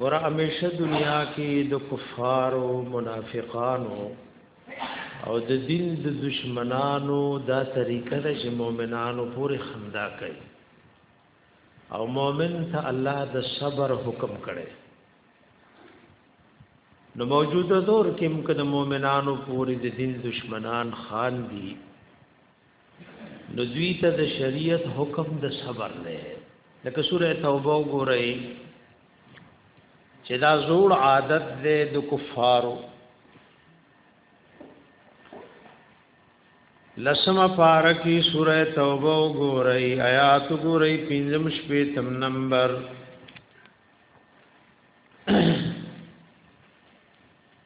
ور همیشه دنیا کې د کفارو منافقانو او د دین د دشمنانو دا طریقه ده چې مؤمنانو پورې خندا کوي او مؤمن ته الله د صبر حکم کړي نو موجوده دور کې موږ د مؤمنانو پورې د دین دشمنان خان دي نو دوی ته د شریعت حکم د صبر دی لکه سوره توبه وګورئ چې دا زوړ عادت دی د کفارو لسم پارکی سوره توبه وګورئ آیات وګورئ پنځم شپې تم نمبر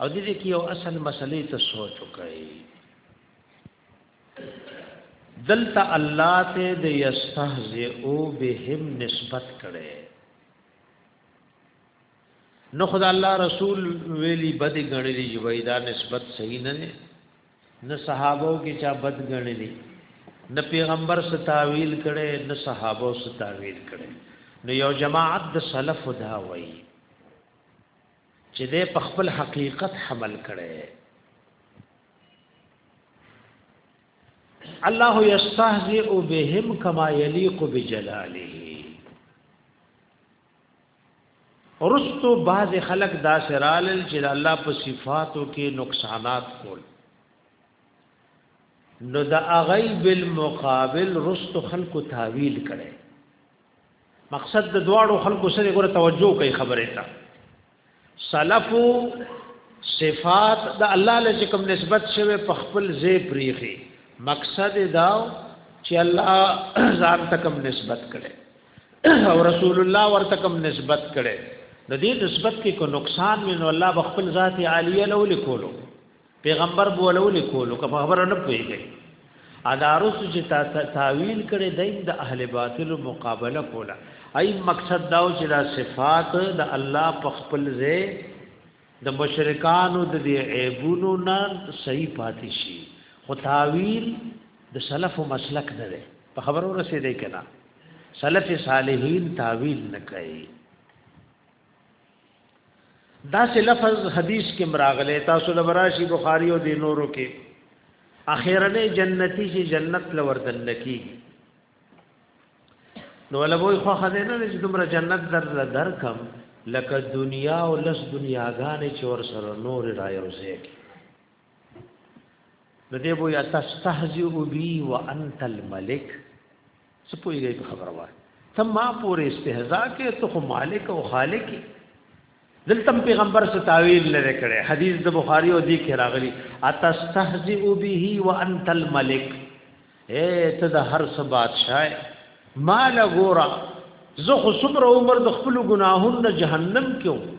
او دې دې کې یو اصل مسلې ته سوچ وکړي دلته الله ته د یستهزئو بهم نسبت کړي نو خدای الله رسول ویلي بد غړلې جوړې دا نسبت صحیح نه نه نه صحابو کې چا بد غړلې نه پیغمبر ستاویل کړي نه صحابو ستاویل کړي نو یو جماعت د سلف دا وایي چې دې په خپل حقیقت حمل کړي الله یستهزئ بهم کما یلیق بجلاله ورستو بعض خلق دا سرالل چې الله په صفاتو کې نقصانات کول نو دا غیب المقابل رستو خلق تاویل کړي مقصد د دواړو خلکو سره ګوره توجه کوي خبره ته سلف صفات د الله له کوم نسبت شوی په خپل ځای پریخي مقصد دا چې الله ځان ته کوم نسبت کړي او رسول الله ورته کوم نسبت کړي د دې نسبت کې کو نقصان وینو الله بخپل ذات عالیه لو لیکولو پیغمبر بوله ولې کولو که په خبره نه پوهیږي ادارس چې تا تاویل کړي دایم د اهل باطل مقابله کوله ای مقصد دا چې دا صفات د الله په خپل ځای د مشرکانو د عیبونو نه صحیح پاتې شي خو تعویل د سلف او مسلک نه دی په خبرو رسیدې کنا سلف صالحین تعویل نه کوي دا سه لفظ حدیث کې مراغله تاسو د براشي بخاری او د نورو کې اخیرنه جنتی چې جنت لوردن لکی نو لوی خو خزینه نه چې دومره جنت در درکم لکه دنیا او لس دنیاګانې چې ور سره نور رايوځي نو دې بو یا تستهزئ بی وانت الملک څه پوهیږي په خبره وای ته ما پورې استهزاء کې ته خو مالک او خالق دلته پیغمبر څه تعویل لري کړي حدیث د بخاری او دی کې راغلی اتستهزئ به وانت الملک اے ته د هر څه بادشاہ مال غورا زه خو څومره عمر د خپل ګناهونو جهنم کې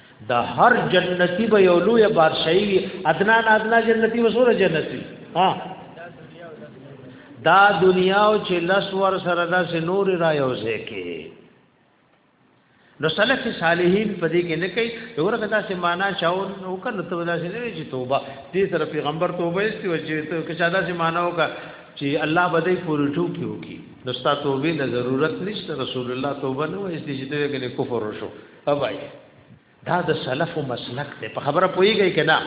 د هر جنتی به یو لوی بادشاہي وي ادنا ادنا جنتی وسوره جنتی ها دا دنیا او چې لس ور سره دا سه نور را یو ځکه نو سلف صالحین په دې کې نه کوي ورته دا سه معنا چاو نو کنه ته دا سه نه چې توبه دې سره پیغمبر توبه استي و چې ته که دا سه معنا وکړه چې الله بدای پورې ټوکی وکي نو ستا توبې نه ضرورت نشته رسول الله توبه نه وایي چې دې کې کفر وشو اوای دا د سلف مسلک ته په خبره پويږي کنا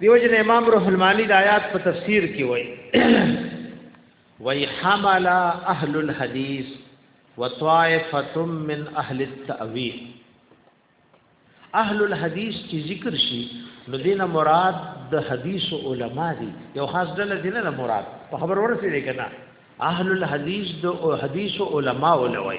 دیو جن امام روح المانی د آیات په تفسیر کې وای وای حمل اهل الحديث وطائفه من اهل التاويل اهل الحديث چې ذکر شي نو دینه مراد د حدیث علما دي یو خاص ډله دینه نه مراد په خبر ورسې دی کنه اهل الحديث د حدیث علما ولوي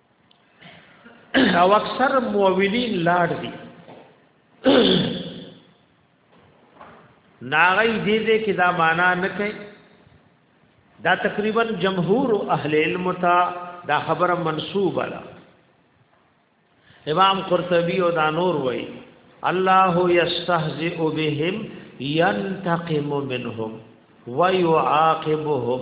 او اکثر مؤولین لاړ دي ناغی دې دې کې دا معنا نه کوي دا تقریبا جمهور اهل علم ته دا خبره منسوبه ده امام قرطبی او دا نور وای الله یستهزئ بهم ينتقم منهم ويعاقبهم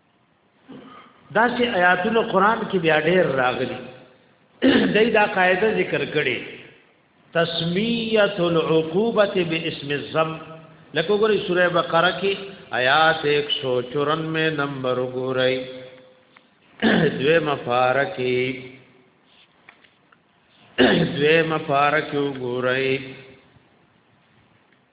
دا چې آیاتونه قران کې بیا ډېر راغلي دای دا قاعده ذکر کړي تسمیه العقوبه باسم الذم لکه ګورې سوره بقره کې آیات 194 نمبر ګورئ دوی مفارکی دوی مفارکی ګورئ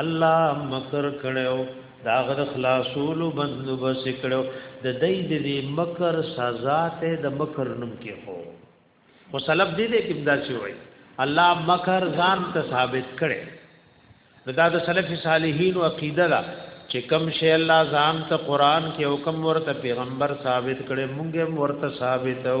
الله مکر کړو دا غد خلاصول بند بس کړو د دې د دې مکر سزا ته د مکر نوم کې خو خو سلب دې دې کې دا شي وای الله مکر ځان ته ثابت کړي دا د سلف صالحین او عقیده دا چې کم شی الله ځان ته قران کې حکم ورته پیغمبر ثابت کړي مونږه ورته ثابت او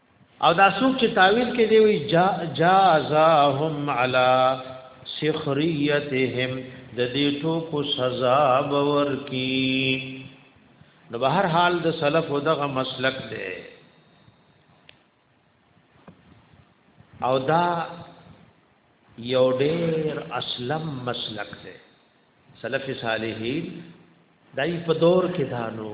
او دا څوک چې تعویل کې دی وی جا جازاهم علی سخریتهم د دې ټوکو سزا باور کی نو به هر حال د سلف دغه مسلک دی او دا یو ډیر اسلم مسلک دی سلف صالحین دای په دور کې دانو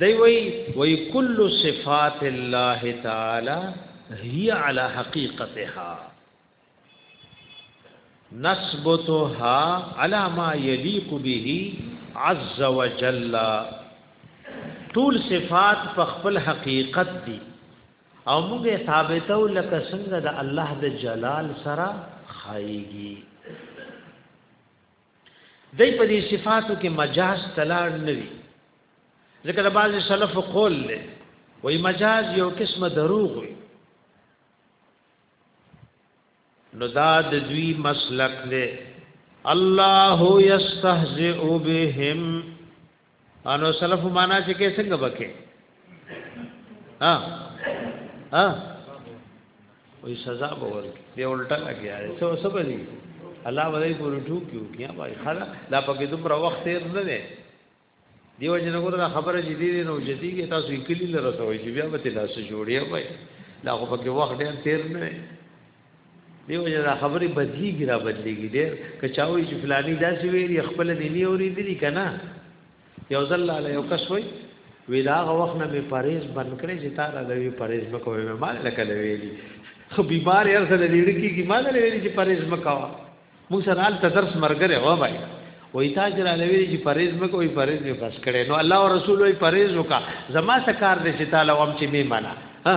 دی وی وی کل صفات الله تعالی هي على حقيقتها نثبتها على ما يليق به عز وجل ټول صفات په خپل حقیقت دي او موږ ثابتو لکه څنګه د الله د جلال سره خایيږي دای په دې صفاتو کې مجاز تلاړ نه وي ځکه د بعض سلف قول له وای مجاز یو قسمه دروغ وي نو دا د دوی مسلک دی الله یستهزئ بهم انو سلف معنا چې کې څنګه بکې ها ها وې سزا به ورکړي دی الټا لګیا دی څه وسه بلی الله ولې پورې ټوکیو کیا بھائی خلا دا پکې دومره وخت تیر نه دی دیو جن کو دا خبره جدي دي نو جدي کې تاسو یې کلی لره سوې چې بیا به تاسو جوړیا بھائی دا خو پکې وخت ډېر تیر نه دیو جنا خبرې بدلیږي را بدلیږي ډېر کچاوي چې فلانی داسې ویلي خپل دې نه اورېدلی کنه یو ځل له یو کس وای وی دا وخت نه می پرهیز بند کړی چې تا را لوي پرهیز مکوې مې مال لکه ویلي خو بیمار یې سره لیړکی کی مال ویلي چې پرهیز مکوا موږ سره حال تدرس مرګره و بای وای تا چې را لوي چې پرهیز مکوې پرهیز می فس کړي نو الله او رسول وی پرهیز وکا زما سکار دې چې تعالی وم چې می منا ها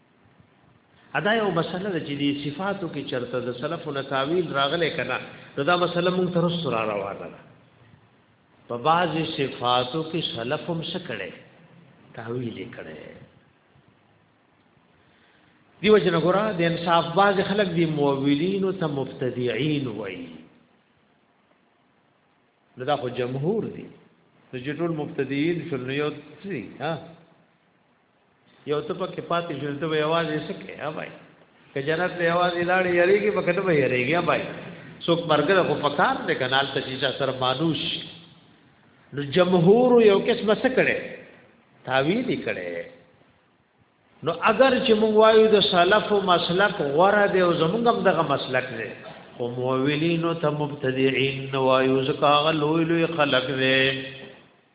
ادا یو مسله ده چې د صفاتو کې چرته د سلفونو تعویل راغلی کنه نو دا مسله مونږ تر اوسه را روانه ده په بعضی صفاتو کې سلف هم څه کړي تعویل کړي دیو جن ګورا د انصاف باز خلک دی مؤولین او ته مبتدعين وای دا خو جمهور دي د جټول مبتدعين شنو یو څه ها یو ته پکې پاتې شو ته به आवाज یې سکه ها بھائی که جنت له आवाज لاړ یریږي پکې نه به یریږي ها بھائی څوک مرګره خو پکار دې کنال ته چې سره مانوس نو جمهور یو کس بس کړي تعویل کړي نو اگر چې موږ وایو د سلف او مسلک غوړه دی او زموږ هم دغه مسلک دی او مولینو ته مبتدعين وایو ځکه هغه لوی لوی خلق دی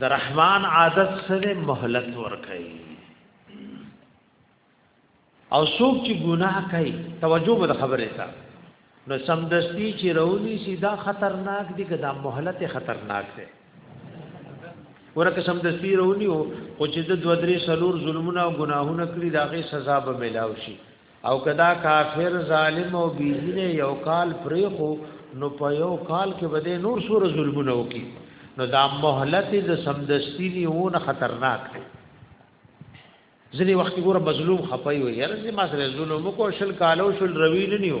د رحمان عادت سره مهلت ور کوي او څوک چې ګناه کوي توجه به خبره تا نو سمدستی چې رونی شي دا خطرناک دي که دا مهلت خطرناک دی ورکه سمدستی رونی او چې د دوه درې سلور ظلمونه او ګناهونه کړی دا غي سزا به ملاوي شي او کدا کافر ظالم او بیزینه یو کال پریخو نو په یو کال کې بده نور سور ظلمونه وکي نو دا مهلت د سمدستی نیونه خطرناک دی ځنی وخت ګوره مظلوم خپای وي یاره ما سره ظلم کو شل کالو شل روی نه نیو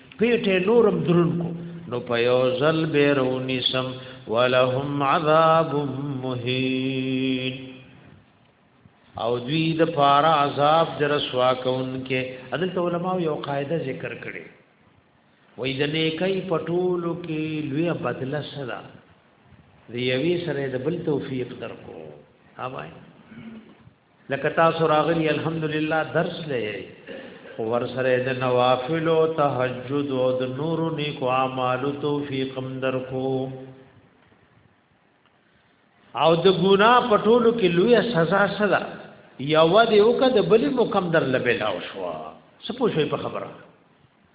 پیټه نورم درون کو نو په یو ځل به رونی سم ولهم عذاب مهین او دوی د پارا عذاب در رسوا کون کې عدالت علماء یو قاعده ذکر کړي وای د نیکي پټولو کې لوی بدله سره دی یوی سره د بل توفیق درکو اوبای لکه تاسو راغلی الحمدلله درس لې خو ور سره د نوافل او تهجد او د نور نیکو اعمالو توفیق هم درکو او د ګنا پټولو کې لوی سزا سزا یو دی او کده بلی مکم در لبلاو شو سپو شوی په خبره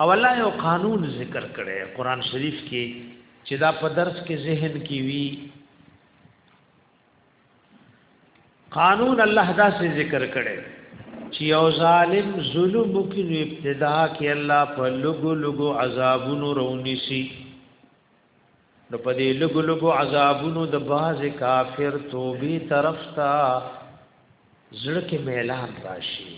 او الله یو قانون ذکر کړي قران شریف کې چې دا په درس کې ذهن کې وی قانون الله دا سه ذکر کړي چې یو ظالم ظلم وکړي نو ابتدا کې الله په لګو لګو عذابونو رونی شي نو په دې لګو لګو عذابونو د باز کافر توبې طرف ته زړه کې میلان راشي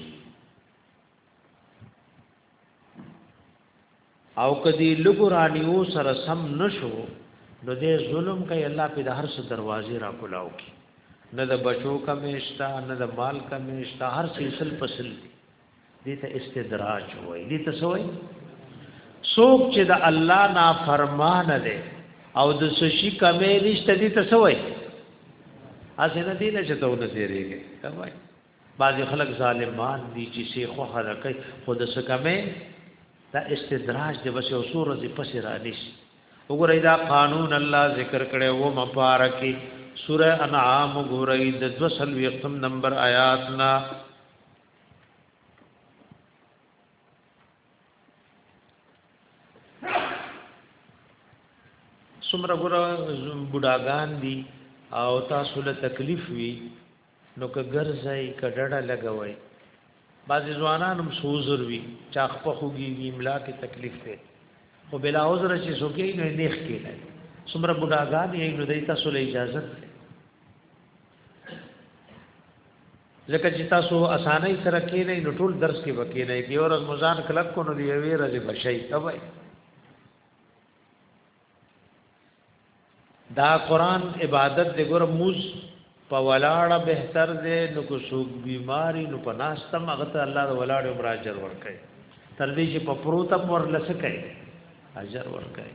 او کدی لګورانیو سره سم نشو نو دې ظلم کوي الله په د هر څه دروازې را کولاو کی نه د بچو کمیشتا نه د مال کمیشتا هر څه سل پسل دې ته استدراج وای دې ته سوې څوک چې د الله نافرمان دی او د سشي کمې نشته دې ته سوې اسنه دې نه چته ونه سیریږي تمام بعضی خلک ظالمان دي چې سی خو حرکت خود سکمه دا استدراج دی بس یو سور دی پس را نشي وګورئ دا قانون الله ذکر کړي وو مبارکي سوره انعام وګورئ د 200 نمبر آیات نا سمره ګره بډاګان دي او تاسو له تکلیف وي نو که ګرځي که ډډه لګوي بعضی ځوانان هم سوزر وي چا خپه خوږي املا کې تکلیف دی خو بلا عذر چې سوکې نه نیخ کې نه څومره بډاګان یې نو دای تاسو له اجازه ده ځکه چې تاسو اسانۍ سره کې نه نو ټول درس کې وکې نه کې او رمضان کلک کو نو دی وی راځي بشي اوبای دا قران عبادت دی ګور موز په ولاړه بهتر دی نو کو سوق بیماری نو په ناستم هغه ته الله د ولاړه عمر اجر ورکړي تر دې چې په پروت پر لسه کوي اجر ورکړي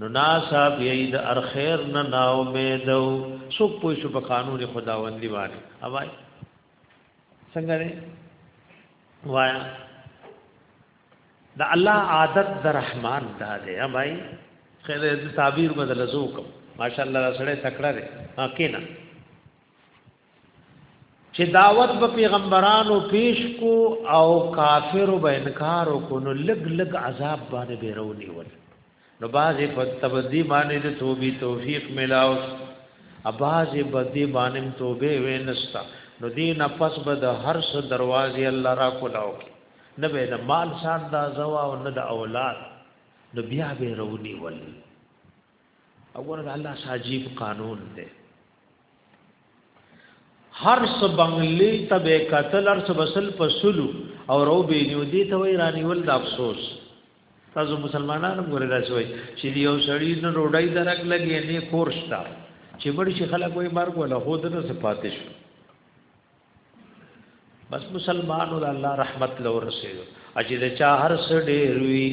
نو ناصاب یی د ار خیر نه نا امید او سو پوه شو په قانون خداوندی باندې اوای څنګه دی وایا د الله عادت د رحمان دا دی اوای خیر د تعبیر بدل زو کوم ماشاءالله سره تکړه دی حقیقت چې دعوت به پیغمبرانو پیش کو او کافر به انکار کو نو لګ لګ عذاب باندې بیرونی ول نو بازي په تبدی باندې د توبې توفیق ملاو ابازي بدی باندې توبه وینستا نو دین پس به د هر څه دروازې الله را کولاو نه به د مال سان دا زوا او نه د اولاد نو بیا به رونی ول او ګوره د الله ساجیب قانون دی هر څه بنگلې ته به قتل هر څه بسل پسلو او رو به نیو دي ته وای رانی ول د افسوس تاسو مسلمانانو ګوره دا شوی چې یو سړی نه روډای درک لګي نه کورشتا چې بڑی شي خلک وای مرګ ولا خود نه صفاتش بس مسلمانو د الله رحمت لو رسیدو اجي د چا هر څه ډېر وی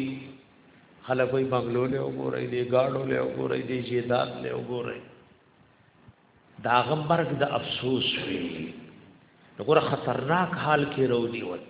خلک وي بنگلو له وګورې دي گاډو له وګورې دي جیدات له وګورې دا غمرګ د افسوس وی وګوره خطرناک حال کې رو دی وته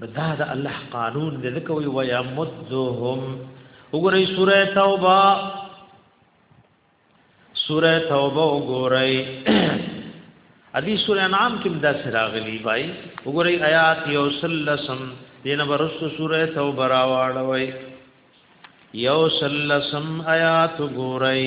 نو دا د الله قانون دی ځکه وی ويمدهم وګورئ سوره توبه سوره توبه وګورئ ادي سوره انعام کې دا سراغلی بای وګورئ آیات یو سلسم دینه ورسو سوره توبه راوړوي یو سلسم آیات وګورئ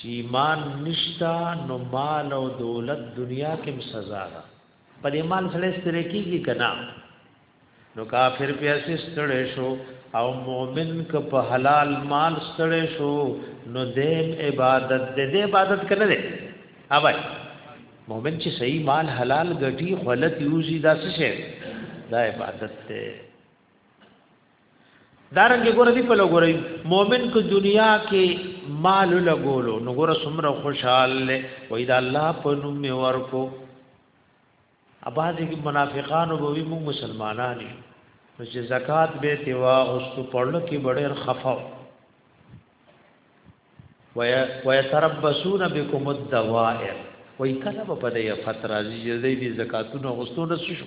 چی ایمان نشتا نو مال او دولت دنیا کې سزا ده په دې مال سره ستړي کیږي کنا نو کافر پیسې ستړي شو او مؤمن ک په حلال مال ستړي شو نو دیم عبادت دې دې عبادت کنه دې اوبای مؤمن چې صحیح مال حلال ګټي خلت یوزي دا څه شي دا عبادت ته دارنګ ګور دی په لګوري مؤمن کو دنیا کې مال لګولو نو ګور سمره خوشاله وای دا الله په نوم می ورکو اباځي منافقان وو وی مو مسلمانان نو چې زکات به تیوا او ستو پړل کې ډېر خفاو ویا ویا تربسون بكم الدوائر وای کله په دې فتره دې دې زکاتونو غوستو نه شو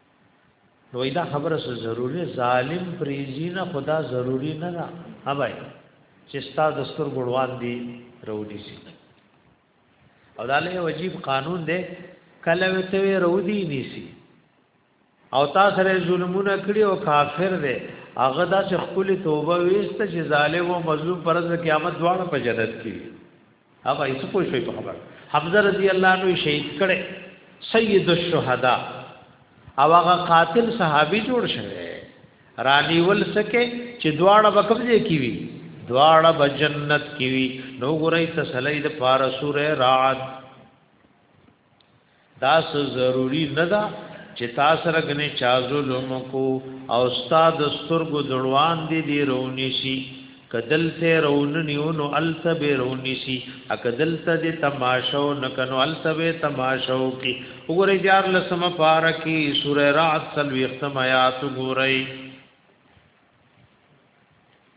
نو دا خبره سره ضروری ظالم پریزی نه خدا ضروری نه نه اوبای چې ستا د ستر ګړوان دی رودی سي او دا له وجیب قانون دی کله وته رودی نیسی او تا سره ظلمونه کړی او کافر دی هغه دا چې خپل توبه ویست چې ظالم او مظلوم پرز قیامت دواړه په جنت کې او بای څه پوه شوی په خبر حمزه رضی الله عنه شهید کړي سید الشهدا او هغه قاتل صحابي جوړ شوی رانی ول سکه چې دواړه وکبځي کیوي دواړه بجنت کیوي نو ګورای تسلی د پار سوره رات داس ضروری نه ده چې تا سره غني چا ظلم کو او استاد سترګو دړوان دي دی رونی شي کدل ته رون نیونو الته به رونی شي اکدل ته د تماشو نکنو الته به تماشو کی وګورئ دیار لسم پار کی سوره رعد سلوی ختم آیات وګورئ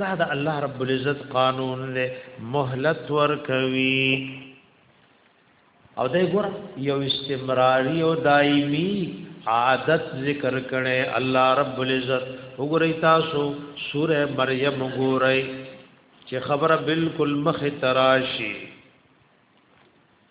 دا د الله رب العزت قانون له مهلت ورکوي او دای ګور یو استمراری او دایمی عادت ذکر کړي الله رب العزت وګورئ تاسو سوره مریم وګورئ چې خبره بالکل مخ تراشی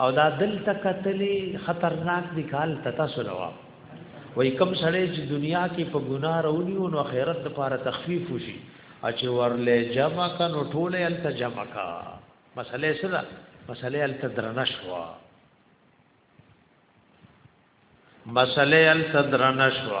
او دا دلته کتلی خطرناک دی کال تتا سلوا وای کم سړی چې دنیا کې په ګناه راونی او نو خیرت لپاره تخفیف وشي اچ ورلې جمع کا نو ټوله ال ته جمع کا مسئله سره مسئله ال ته درنه شو مسئله ال ته درنه شو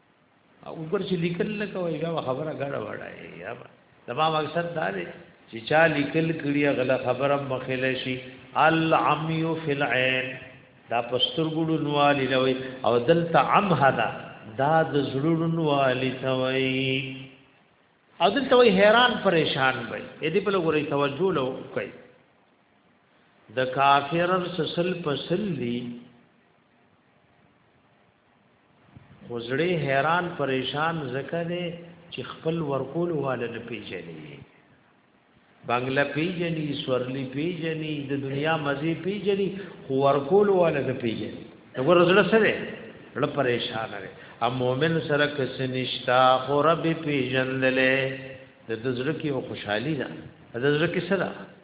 او ګور چې لیکل نه کوي بیا خبره غړ وړای یا زما مقصد دا دی چې چا لیکل کړي غل خبره مخله شي العمی فی العين دا پسترګړو نوالی لوي او دلته عم هدا دا د زړونو نوالی توي او دلته وي حیران پریشان وي اې دې په لګورې توجه لو کوي د کافرن سسل پسل دی خوزړی حیران پریشان زکه دی چې خپل ورکول واله نه پیژني بنگله پیژني سورلی پیژني د دنیا مزي پیژني خو ورکول واله نه پیژني وګور زړه سره له پریشان لري ا مؤمن سره کس نشتا خو رب پیژندلې د دزړه کې خوشحالي ده د دزړه کې سره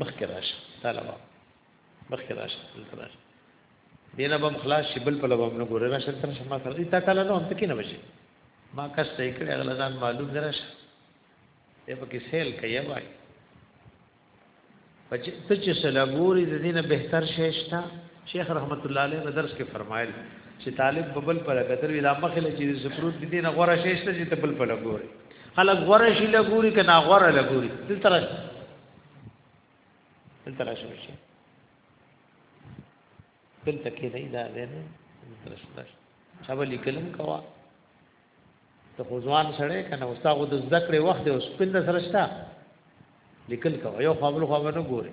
مخکې راشه تعالی با مخکې راشه دلته راشه دینه بم خلاص شي بل په لبم نه ګورې راشه تر شما سره دې تا تعالی نو هم تکې نه بشي ما کس ته کړې اغلا ځان معلوم درشه دې په کې سیل کوي وای ته چې سلګوري د دینه بهتر شي شته شیخ رحمت الله علیه په درس کې فرمایل چې طالب ببل پر قدر ویلا مخله چې زکروت دې نه غوړه شي چې تبل پر لګوري خلک غوړه شي لګوري کنه غوړه لګوري دلته راځي دلته راځي شي دلته کې نه دا نه دلته راځي چا به لیکلم کوا ته خوځوان سره کنه اوستا غو د زده کړې وخت اوس پند سرشتہ لیکل کوا یو خپل خو نه ګوري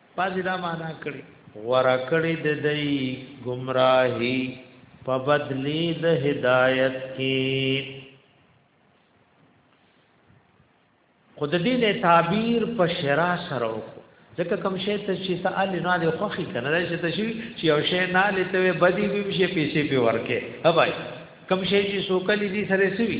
بعضی دا معنا کړي غورا کړي د دای گمراهي په بدلی د هدایت کې خود دې نه تعبیر په شرع سره وکړو ځکه کوم شی ته چې تعالی نه له خوخي کنه دا چې تشي چې یو شی نه لته وي بدی به شي پیسې په ورکه ها بھائی کوم شی چې سوکلی دي سره سوي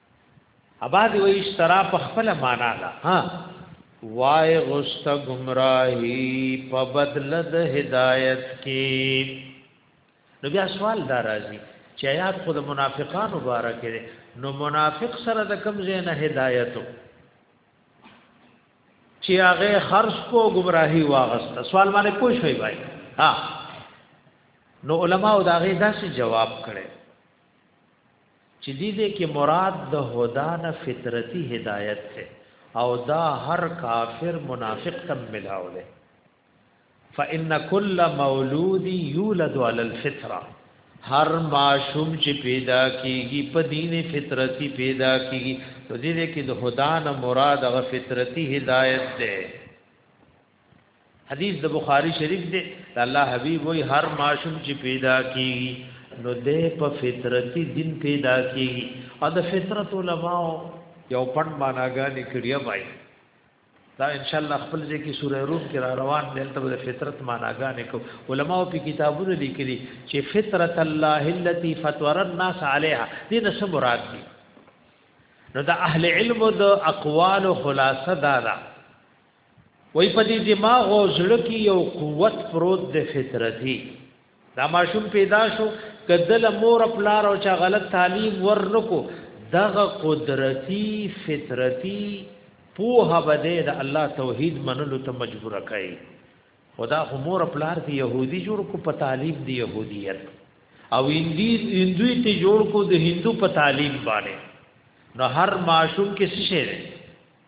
اباد وی اشترا په خپل معنا ده ها وای غست گمراهی په بدل د هدایت کې نو بیا سوال دا راځي چې آیات خود منافقان مبارک دي نو منافق سره د کم زین هدایتو چې هغه خرص کو گمراهی واغست سوال باندې کوی شوی بای ها نو علما او داغه داسې جواب کړي چې دې دې کې مراد د هدا نه فطرتي هدایت ته او دا هر کافر منافق تم ملاو دی فإن كل مولود يولد على الفطره هر معشوم چې پیدا کیږي په دین فطرتي پیدا کیږي نو دې کې د هدا نه مراد غ فطرتي هدایت ده حدیث د بخاری شریف دی د الله حبیب وی هر ماشوم چې پیدا کیږي نو د په فطرتي دین پیدا کیږي او د فطرت علماء یو پټ معناګانې کړیا وای دا ان شاء الله خپل ځای کې سوره روح کې را روان دي ته د فطرت معناګانې کو علماء په کتابونو لیکلي چې فطرت الله التي فطر الناس عليها دې نه څه مراد دي نو د اهل علم د اقوال خلاصه دا ده وای په دې دماغ او زړه کې یو قوت پروت دی فطرتي دا ماشوم پیدا شو کدل مور پلار او چا غلط تعلیم ورنکو دغه قدرتی فطرتی پوها بده د الله توحید منلو ته مجبور کړي خدا خو مور پلار دی يهودي جوړ کو په تعلیم دی يهودیت او هندي هندوی ته جوړ کو د هندو په تعلیم باندې نو هر ماشوم کې څه شي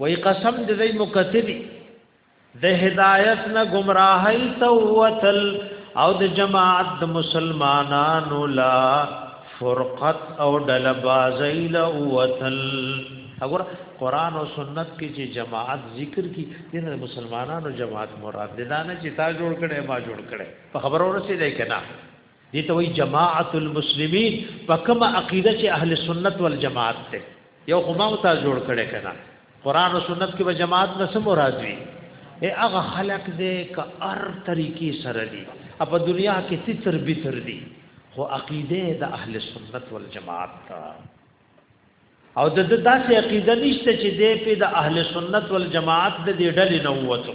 وای قسم دې مکتبی د هدایت نه گمراهی ته وتل او د جماعت د مسلمانانو لا فرقت او ډلبازی لا وتل اگر قران او سنت کې چې جماعت ذکر کی دین د مسلمانانو جماعت مراد ده نه چې تا جوړ کړي ما جوړ کړي په خبرو رسیدای کنا دې ته وایي جماعت المسلمین په کومه عقیده چې اهل سنت والجماعت ته یو خو ما تا جوړ کړي کنه قران او سنت کې به جماعت نه سم مراد وي اے هغه خلق دې ک ار طریقې سره دي په دنیا کې ستر به تر دي خو عقیده د اهل سنت والجماعت تا او د داسې عقیده نشته چې دې په د اهل سنت والجماعت د دې ډلې نه وته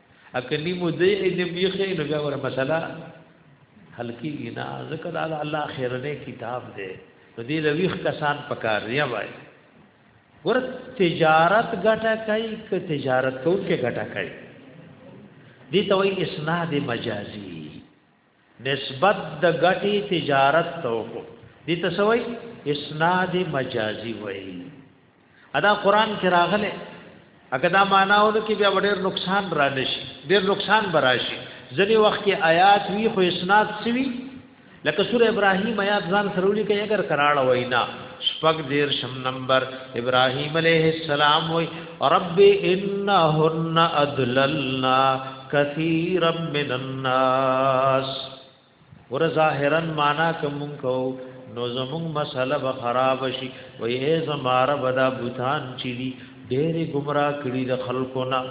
اکنی مو دی علم یې خې نو بیا ور مسله حل کیږي نه ذکر الله الله خیرنه کتاب دی نو دې لويخ کسان پکار دی وای ور تجارت ګټه کوي ک تجارت کوي کې ګټه کوي دي ته وای اسناد مجازي نسبت د غټي تجارت ته وکړو دي تسوي اسناد مجازي وایي ادا قران کې راغله اګه دا معنا ونه کې بیا ډېر نقصان را نشي ډېر نقصان براشي ځنی وخت کې آیات وی خو اسناد سوي لکه سوره ابراهيم آیات ځان سرولي کې اگر کراړه وینا شپږ دیر شم نمبر ابراهيم عليه السلام وي رب انهن ادللنا کثیرا من الناس ور ظاهرا معنا کوم کو نو زمون مسله به خراب شي و یې زماره بدا بوتان چي دي ډېر گمراه کړي د خلکو نه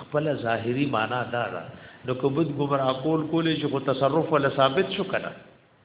خپل ظاهری معنا دا ده نو کوبد گمراه کول کولې چې خو تصرف ولا ثابت شو کنه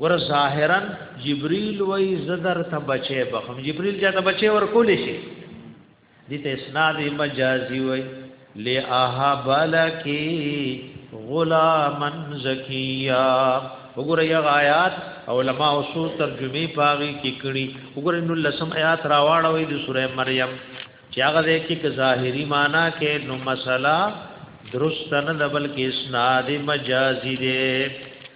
ور ظاهرا جبريل وای زدر ته بچي بخم جبريل چا ته بچي ور کول شي دي ته اسناد مجازي وای لاها بلکی غلامن زکیا وګوره یا آیات علماء اوسو ترجمه پاغي کې کړي وګوره نو لسم آیات راواړوي د سوره مریم چې هغه د کې ظاهري معنا کې نو مسله درست نه بلکې اسناد مجازي دی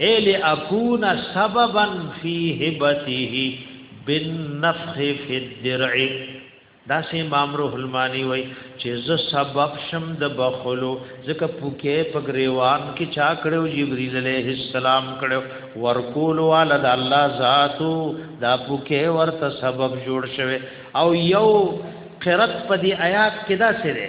ال اكون سببا في هبته بالنفخ في الدرع دا سه امام روح المانی وای چې ز سبب شم د بخلو ځکه پوکې په گریوان کې چا کړو جبرئیل علیه السلام کړو ورکول والا د الله ذاتو دا پوکې ورته سبب جوړ شوه او یو قرت په دی آیات کې دا سره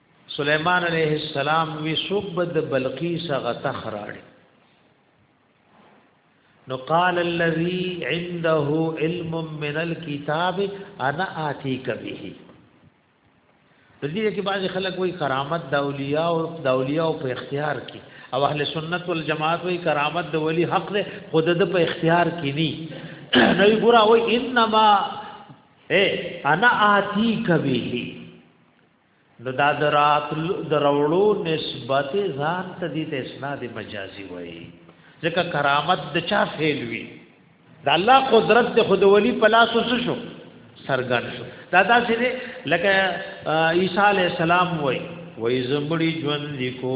سليمان عليه السلام وی سوق بد بلقیس غتخراړي نو قال الذي عنده علم من الكتاب انا اتيك به د دې کې بعضي خلک وایي کرامت د اولیاء او د اولیاء په اختیار کې او اهل سنت والجماعت وایي کرامت د ولی حق ده خود د په اختیار کې ني نو ګورا وایي انما اے انا آتی کبیه نو دا درات دروړو نسبت ځان ته دي ته اسناد مجازي وایي ځکه کرامت د چا فعل وي د الله قدرت د خود ولی په لاس وسو شو سرګن شو دا داسې لکه عیسی علی السلام وایي وایي زمړي ژوند لیکو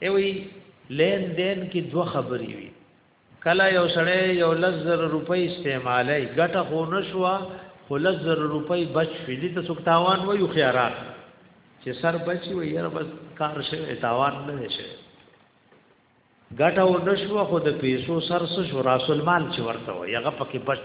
دی وی لین دین کې دوه خبرې وي کله یو سړی یو لزر روپۍ استعمالای ګټه خو نشوا خو لزر روپۍ بچ شي دي ته څوک تاوان وایو خیارات چې سر بچي وي یاره بس کار شوی تاوان نه شي ګټه و نشوا خو د پیسو سر څه شو راسل مال چې ورته وي هغه پکې بچ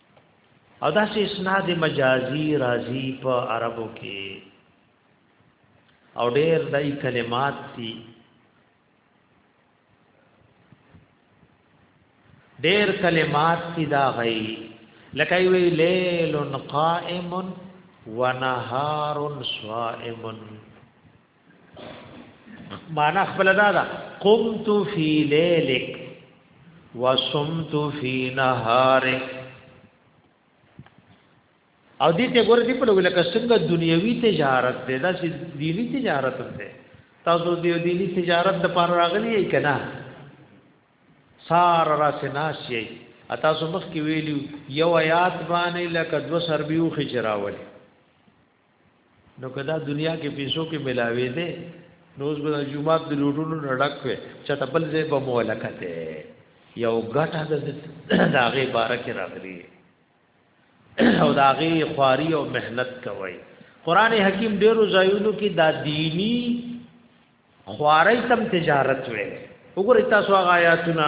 او دا چې اسناد مجازي راځي په عربو کې او ډېر دای کلمات دي ډېر کلمات دي دا غي لکه وی لیل قائم ونهار صائم معنا خپل دا ده قمت فی لیلک وصمت فی نهارک او دې ته ګور دې په لګل کې څنګه دنیوي تجارت دی دا چې دینی تجارت دی تاسو دې دینی تجارت د پاره راغلی یې کنا سار را سناس یې اتا سو مخ کې ویلو یو آیات باندې لکه دو سربیو خجراول نو کدا دنیا کې پیسو کې ملاوي دي نو اوس به جمعه د لوټونو نړک وي چې ته بل ځای به مولکته یو غټه د داغه بارک راغلی او داغه خواري او مهنت کوي قران حکیم ډیرو ځایونو کې دا دینی خواري تم تجارت وي وګورئ تاسو هغه آیاتونه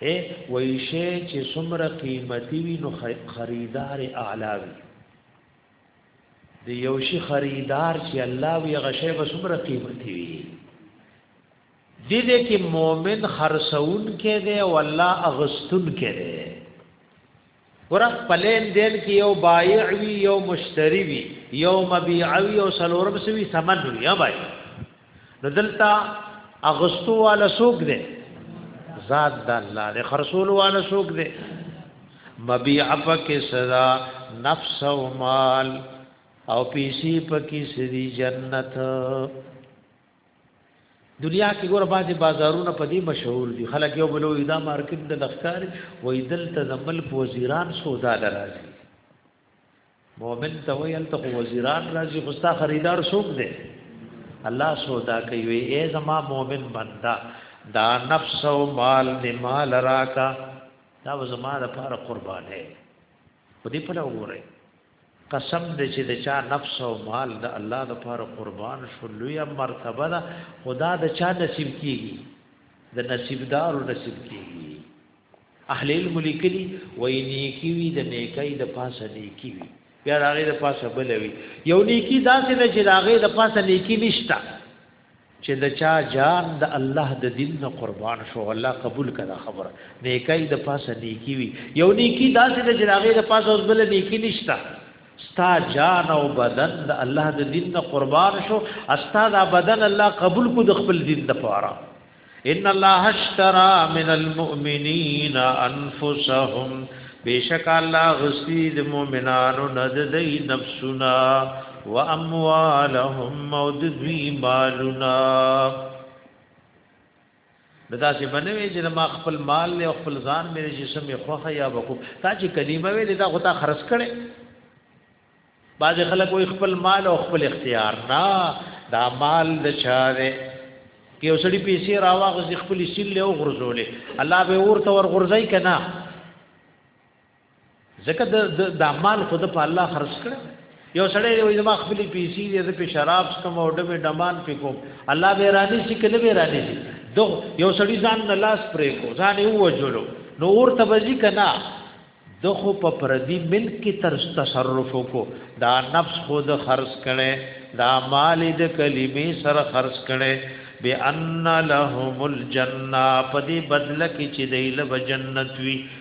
هي وای شی چې څومره قیمتي وي نو خریدار اعلی وي د یو شي خریدار چې الله وی غشی به څومره قیمتي وي د دې کې مؤمن خرڅون کې دی او الله اغستون کې دی ګوره پلین دین کې یو بایع وی یو مشتری وی یو مبیع وی یو سلورم سوی سمن وی یا بای نو دلتا اغستو والا سوق دے ذات د الله دے خرصول والا سوق دے مبیع پکې صدا نفس او مال او پیسی پکې سری جنت دنیا کې ګور بعضي بازارونه په دې مشهور دي خلک یو بلو دا مارکیټ د لخکار وې دل ته د ملک وزیران سودا لرازي مؤمن ته وې ان ته وزیران راځي خو ستا خریدار څوک دی الله سودا کوي اے زما مؤمن بندا دا نفس او مال دې مال راکا دا زما لپاره قربانه په دې په لور قسم دی چې د چا نفس او مال د الله لپاره قربان شو لوی مرتبه ده خدا د چا نصیب کیږي د نصیبدار نصیب کیږي اهل علم لیکلي وای نیکی وی د نیکای د پاسه نیکی وی بیا راغی د پاسه بلوي یو نیکی داسې نه چې راغی د پاسه نیکی نشته چې د چا جان د الله د دین نه قربان شو الله قبول کړه خبره نیکي د پاسه نیکی وی یو نیکی داسې د جراغې د پاسه اوس بل نیکی نشتا ستا جان او بدن د الله د دین نه قربان شو استا د بدن الله قبول کو د خپل دین د پاره ان الله اشترى من المؤمنین انفسهم بیشک الله غسید مومنانو ند د نفسنا واموالهم او د دوی مالونه دا چې بنوي چې ما خپل مال له خپل ځان مې چې سمې خوخه یا وکړو تا چې کلمه وې دا غوتا خرج کړي بعض خلک وي خپل مال او خپل اختیار نه دا مال د چا دی کې اوسړي پیسې راواغ خپل سیل له غرزولې الله به ورته ور غرزای کنا ځکه د د مال خود په الله خرج کړ یو سړی دی وایي ما خپل پیسې دې زه په شراب سکم او ډمه ډمان پې کوم الله به رانی سي کنه به رانی سي دو یو سړی ځان نه لاس پرې کو ځان یې وجلو نو اور ته بځی کنا دغه په پردي ملک کې تر تصرف کو دا نفس خود خرج کړي دا مال د کلمې سره خرج کړي بان لهم الجنه په دې بدله کې چې دیله جنت وي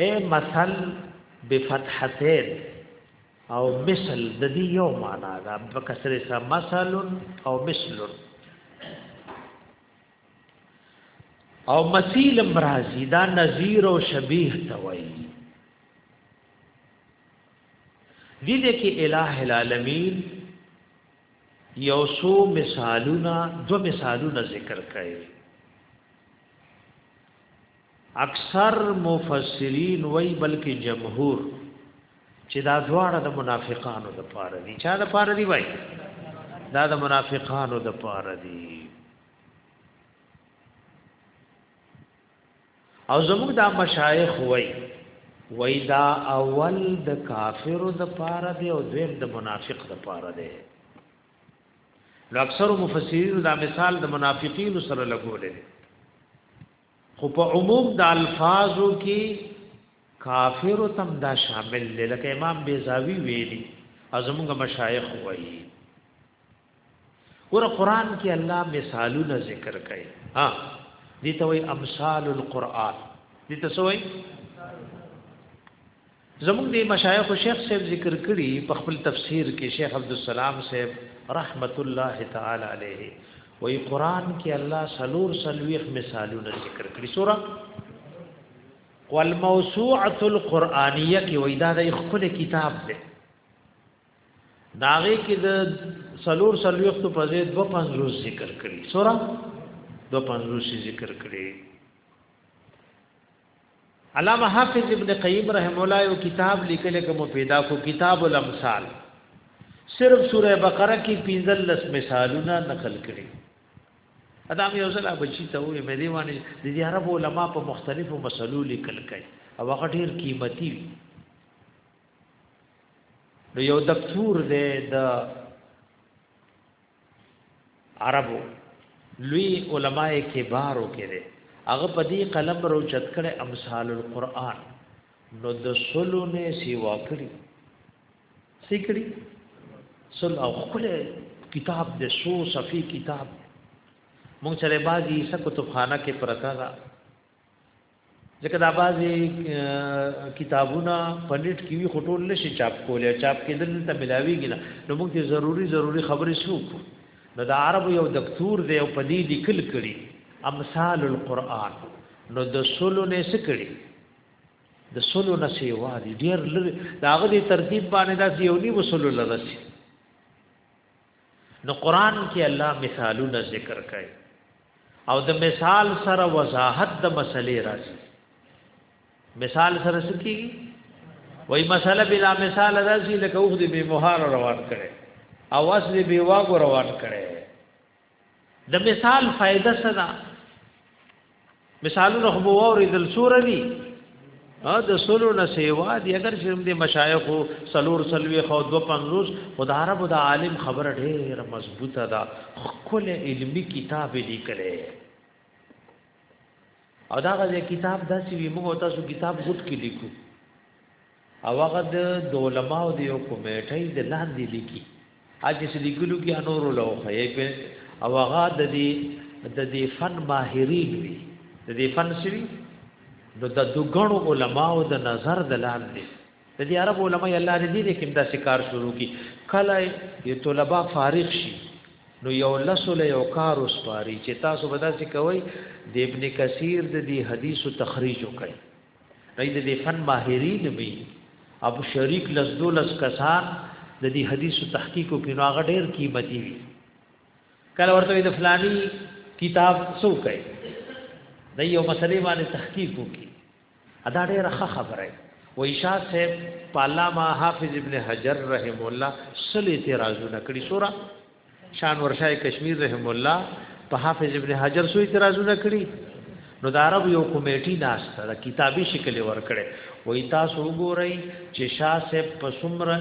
اے مثل بفتحتين او مثل د دې یو معنا ده په کسره سره مثل او مثل او مثیل مرازی دا نظیر او شبیه توئی دی دې کې الٰه العالمین یو سو مثالونه دو مثالونه ذکر کړي اکثر مفسرین وای بلکې جمهور چې دا دواړه د منافقانو د پاره دي چا د پاره دي وای دا د منافقانو د پاره دي او زموږ دا مشایخ وای وای دا اول د کافرو د پاره دی او دویم د منافق د پاره دی نو اکثر مفسرین دا مثال د منافقین سره لګولې خو په عموم د الفاظو کې کافر تم دا شامل دی لکه امام بیزاوی ویلی ازمږه مشایخ وایي ور قران کې الله مثالونه ذکر کوي ها دي ته وي امثال القران دي ته سوې زموږ د مشایخو شیخ صاحب ذکر کړي په خپل تفسیر کې شیخ عبدالسلام صاحب رحمت الله تعالی علیه وی قران کې الله سلور سلويخ مثالونه ذکر کړی سورہ والموسوعه القرانیه کې وی دا د خپل کتاب دی داغه کې د سلور سلويخ ته په ځای 250 ذکر کړی سورہ 250 ذکر کړی علامه حافظ ابن قیم رحم الله یو کتاب لیکل کوم پیدا کو کتاب الامثال صرف سوره بقره کې 15 مثالونه نقل کړي ادا مې یو ځل بچی ته وې مې دیوانه د دې عرب علما په مختلفو مسلو لیکل کوي او هغه ډیر قیمتي وي نو یو دکتور دی د عربو لوی علماء کبارو کړي هغه په دې قلم رو چت کړي امثال القرآن نو د سلو نه سیوا کړي سیکړي سل او خپل کتاب د سو صفی کتاب مونږ سره بازي سکو تو خانه کې پرتا ځکه دا بعضی کتابونه په نت کې وی خټول نشي چاپ کولای چاپ کېدل ته ملاويږي نه نو موږ ته ضروری ضروری خبرې شو نو دا عرب یو دکتور دی او په دې لیکل کړي امثال القرآن نو د سلو نه سکړي د سلو نه سیوا دي ډیر لري داغه دې ترتیب باندې دا یو نیو سلو لرسي نو قران کې الله مثالونه ذکر کوي او د مثال سره وضاحت د مسلې راځي مثال سره سکی وای مسله بلا مثال راځي لکه اوخ دې به مهار روان کړي او اس دې به واګو روان کړي د مثال فائدہ څه ده مثالونه خو اوریدل سور دي ا د سلو نه سیوا دي اگر چې د مشایخ سلور سلوي خو دو پنځوس خدای عرب د عالم خبره ډېره مضبوطه ده خپل علمی کتاب لیکلې او دا غزه کتاب داسې وي موږ تاسو کتاب غوټ کې لیکو او هغه د دعلماو د یو کمیټی د لاندی لیکی اچه سی لیکلو کی انورو لو خیه پی او هغه د دی د دی فن ماهرین وی د دی فن سوی نو د دګڼو علماو د نظر د لاندې د دې عرب علما یې الله دې دې کوم دا شکار شروع کی کله یو طلبه فارغ شي نو یو لسل یو کار وسپاري چې تاسو به دا څه کوي د ابن کثیر د دې حدیثو تخریج وکړي دای د دې فن ماهرین وی ابو شریک لس دولس کسان د دې حدیثو تحقیق کوي نو هغه ډېر قیمتي وي کله ورته د فلانی کتاب څو کوي د یو مسلې باندې تحقیق کوي ادا ډېر ښه خبره و ایشا صاحب پالاما حافظ ابن حجر رحم الله صلی اعتراضونه کړی سورہ شانور شاه کشمیر رحم الله په حافظ ابن حجر سو اعتراضونه کړی نو د عرب یو کمیټي ناشته د کتابي شکل ورکړي وای تاسو وګورئ چې شاه صاحب په سمره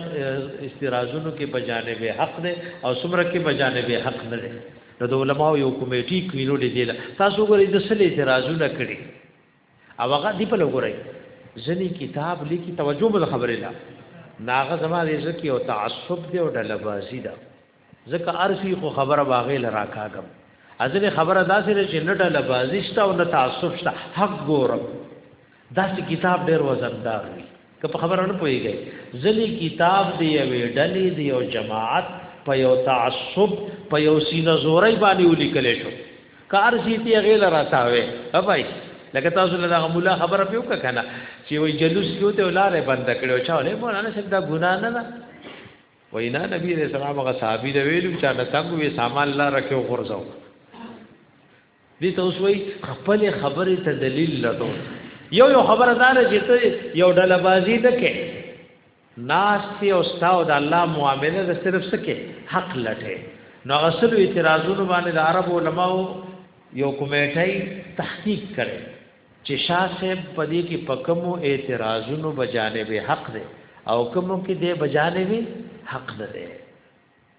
استرازونو کې بجانب حق ده او سمره کې بجانب حق نه ده نو د علماو یو کمیټي کینو لیدل تاسو وګورئ د سلې اعتراضونه کړي او هغه دی په لګورای ځنی کتاب لیکي توجه مو خبره لا ناغه زما دې ځکه او تعصب دی او ډلبازي ده ځکه ارسی خو خبره باغې لرا کاګم ازله خبره داسې ده چې نه ډله بازشته او نه تعصب شته حق ګورم داسې کتاب ډېر وزندار وي که په خبره نه پوهیږئ ځلې کتاب دی یوې ډلې دی یو جماعت په یو تعصب په یو سینه زوري باندې ولیکل شو کار شي تی غیله راتاوي هبای لکه تاسو له هغه مولا خبره پیو کنه چې وای جلوس کیو ته ولاره بند کړو چا ولې مولانا صاحب دا ګنا نه ده وینا نبی رسول الله هغه صحابي دی ویلو چې دا څنګه وی سامان لا رکھو غرزو دي ته اوس وای خپل خبرې ته دلیل لټو یو یو خبره دار چې ته یو ډله بازی نه کې ناشتي او ستاو د الله معامله د صرف سکه حق لټه نو غسل اعتراضونو باندې د عرب علماو یو کمیټه تحقیق کړي چې شاه صاحب په دې کې پکمو اعتراضونو بجانب حق دی او کومو کې دې بجانب حق نه دی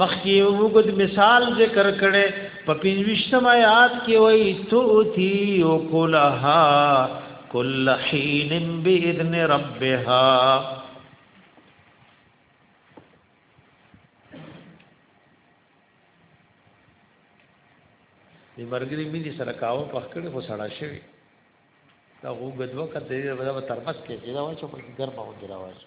مخکې یو وګد مثال ذکر کړي په 25 آیات کې وایي توتی او کلها کل حين باذن ربها دې مرګري مې سره کاوه پخکړې خو سړا شوی دا وګد وکړه دې ترمس کې دا وایي چې په ګرمه وځي راوځي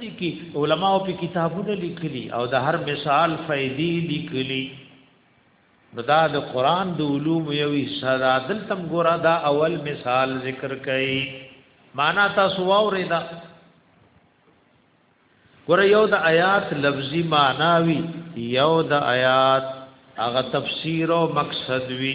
دې کې علما او په کتابونو لیکلي او د هر مثال فائدې لیکلي دا د قران د علوم یو حصہ دا دلتم ګورا دا اول مثال ذکر کړي معنا تاسو واورې دا ګور یو د آیات لفظي معنا وی یو د آیات هغه تفسیر او مقصد وی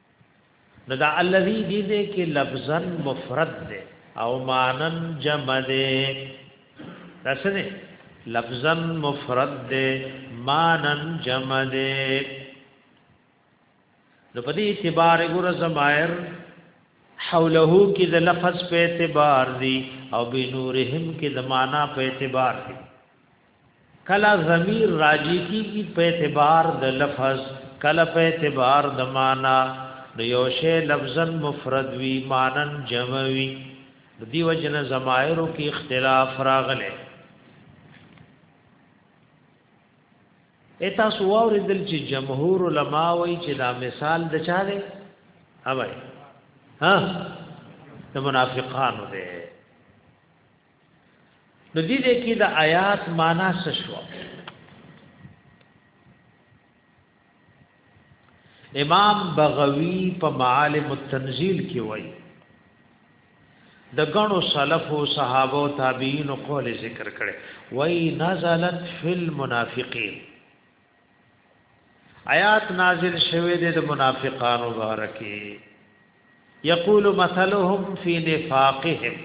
نو دا الذي دې دې کې لفظا مفرد دې او مانن جمع دې داسنه لفظا مفرد دې مانن جمع دې نو په دې اعتبار ګور زمائر حوله کې د لفظ په اعتبار دي او بنورهم کې د معنا په اعتبار دي کلا ضمیر راجی کیږي په اعتبار د لفظ کلا په اعتبار د معنا نو یو شی لفظا مفرد وی مانن جمع وی دی وجنه زمایرو کې اختلاف راغله اته سو اوریدل چې جمهور علما وایي چې دا مثال د چا دی اوبای ها د منافقانو دی نو دې دې کې د آیات معنا څه شو امام بغوی په معالم التنزیل کې وایي د غنو سلف او صحابه او تابعین قول ذکر کړي وای نزلت فی المنافقین آیات نازل شوه د منافقانو بارکی یقول مثلهم فی نفاقهم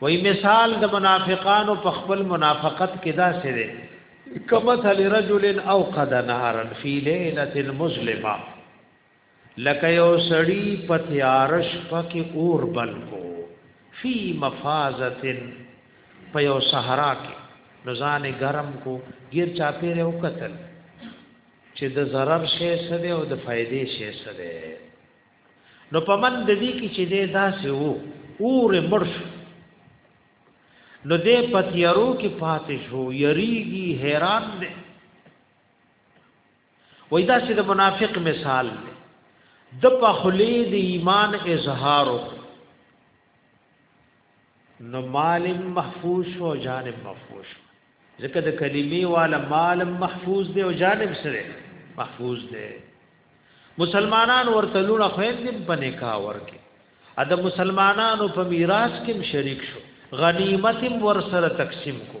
وای مثال د منافقانو په خپل منافقت کې دا سره کمثل رجل او قد نارا فی لیلۃ مظلمه لکه یو سړی په تیاره شپه کې اور بل کو فی مفازتن په یو صحرا کې نو ځان ګرم کو غیر چاپیره او قتل چې د zarar شې سره او د فائدې شې سره نو پمن د دې کې چې دې داسې وو اور مرش نو دې پتیارو کې پاتې شو یریږي حیران دې وای دا چې د منافق مثال دی د په خلی د ایمان اظهار نو مال محفوظ او جانب محفوظ ځکه د کلمې والا مال محفوظ دی او جانب سره محفوظ دی مسلمانان ورته لونه خويندې په نکاح ورکه ا د مسلمانانو په میراث کې شریک شو غنیمت ور سره تقسیم کو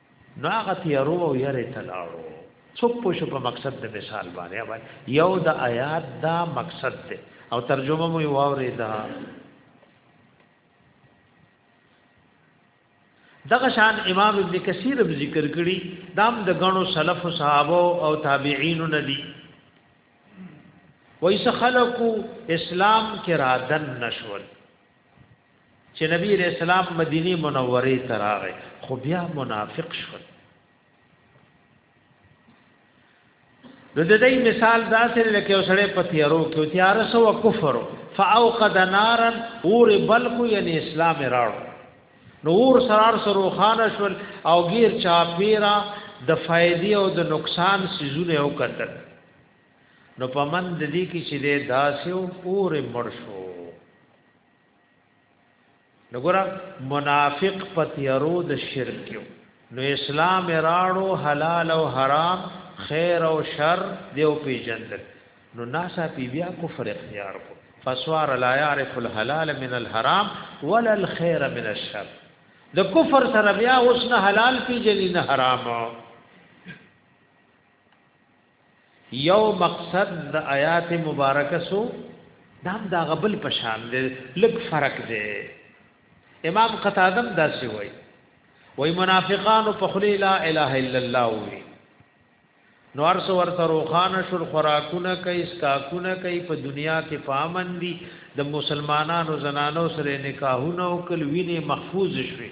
نو هغه تیارو او یاره ته لاړو څوک پوه شو په مقصد د مثال باندې یو د آیات دا مقصد دی او ترجمه مو یې واورېده دغه شان امام ابن کثیر هم ذکر کړي دام د غنو سلف صحابه او تابعین ندي وایس خلقو اسلام کې رادن نشول چې نبی علیہ السلام مدینه منوره ته راغی خو بیا منافق شول نو د دې مثال داسې لکه وسړې په تیارو کې تیار سو کفر فاوقد نارا اور بلکو یعنی اسلام راړو نو اور سرار سره روخانه شول او غیر چا پیرا د فائدې او د نقصان سيزونه او کتل نو پمن د دې کې چې د داسې اور مړ شو نګورا منافق پتیرو د شرک یو نو اسلام راړو حلال او حرام خیر او شر دیو پیجندل نو ناسا پی بیا کفر اختیار کو فسوار لا يعرف الحلال من الحرام ولا الخير من الشر د کفر سره بیا اوس نه حلال پیجنې نه حرام یو مقصد د آیات مبارکه سو دام دا غبل پشان دی لګ فرق دی امام قتادم داسې وای وای منافقانو په خلی لا اله الا الله وی نو ارس ورته روخان شل خوراکونه کوي سکاکونه کوي په دنیا کې پامن دي د مسلمانانو زنانو سره نکاحونه او کل ویني محفوظ شوي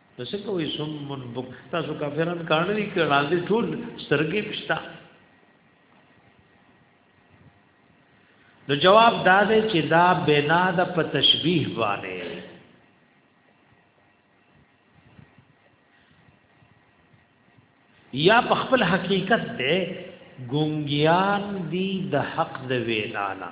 نو څه کوي سمون بک تاسو کافران کانه دي کړه دې ټول سترګې پښتا نو جواب دا دی چې دا بنا د په تشبیه باندې یا په خپل حقیقت دی ګونګیان دی د حق د وینا نه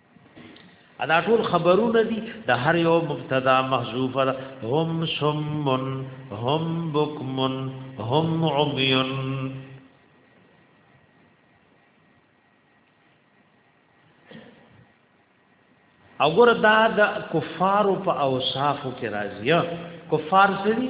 ادا ټول خبرونه دي د هر یو مبتدا محذوف هم سمن هم بکمن هم عميون او ګور دا د کفارو په اوصافو کې راځي کفار سری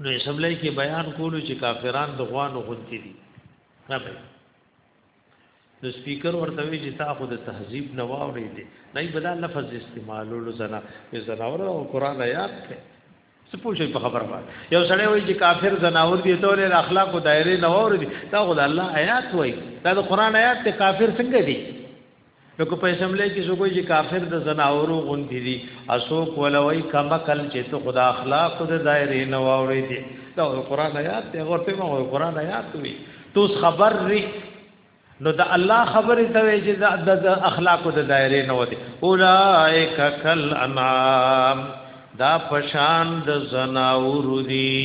نو اسمبلی کې بیان کولو چې کافران د غوانو غونتی دي نه به نو سپیکر ورته وی چې تا خو د تهذیب نه واورې دي نه بدا لفظ استعمالولو زنا زناور او قران آیات ته څه پوښي په خبره باندې یو سړی وایي چې کافر زناور دي ته له اخلاق او دایره نه واورې دي تا خو د الله آیات وایي دا د قران آیات ته کافر څنګه دي نو که په اسمبلی کې څوک وایي چې کافر د زناورو غونډې دي اسوک ولوي کما کل چې ته خدا اخلاق د دایره نه واوري دي دا قرآن آیات دی ورته ما قرآن آیات وي توس خبر ری نو د الله خبرې ته وي چې د اخلاق د دایره نه ودی اولائک کل انام دا پشان د زناورو دي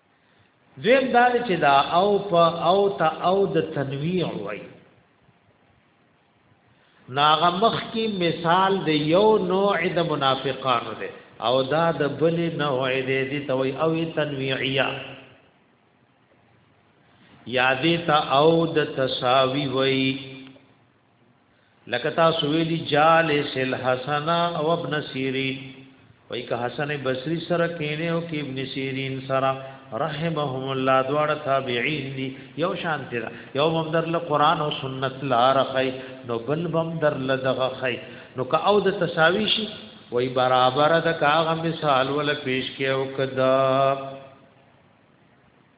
دویم دا چې دا او په او تا او د تنویع وای ناغه مخ کی مثال د یو نوع د منافقانو دی او دا د بل نوع دی دی توي او تنویعیا یادې تا او د تساوی وای لکه تاسو ویلي جالس الحسن او ابن سیرین وای که حسن بصری سره کینه او کې ابن سیرین سره رحمهم الله دواړه تابعین دي یو شان دي یو هم در له قران او سنت لار خي نو بل هم در له دغه خي نو که او د تساوی شي وای برابر د کاغه مثال ول پیش کې او کدا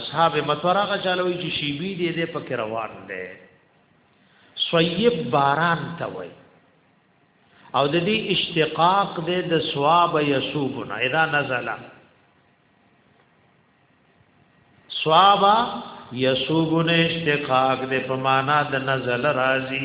اصحاب مطور هغه چاله وی چې شیبی دې دې پکې روان دی صیب باران ته وای او د دې اشتقاق دې د ثواب یسوبنا اذا نزل ثواب یسوبنا اشتقاق دې په معنا د نزل راځي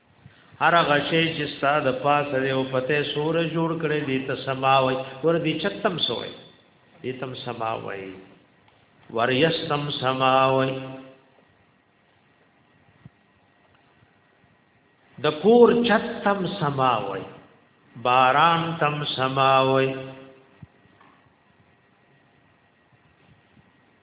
هر هغه شی چې ستا د پاسه دی او پته سور جوړ کړي دي ته سما وي ور دي چتم سوې دي تم سما وي ور یستم سما وي د کور چتم سما وي باران تم سما وي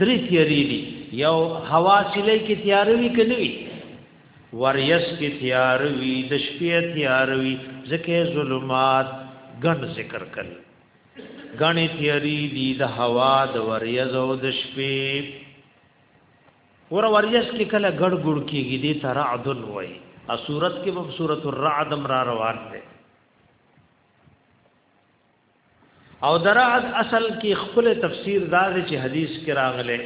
درې تیارې دي یو هوا سلی کې تیارې وي کنه وي وریس کې تیارې وي د شپې تیارې وي ځکه ظلمات ګڼ ذکر کړي غني تیاری دی د هوا د وریځ او د شپې ور وریځ کې کله ګړ ګړ کېږي د ترعدن وای ا صورت کې په صورت الرعد را روان دی او درعد اصل کې خپل تفسیر دا دی چې حدیث کې راغله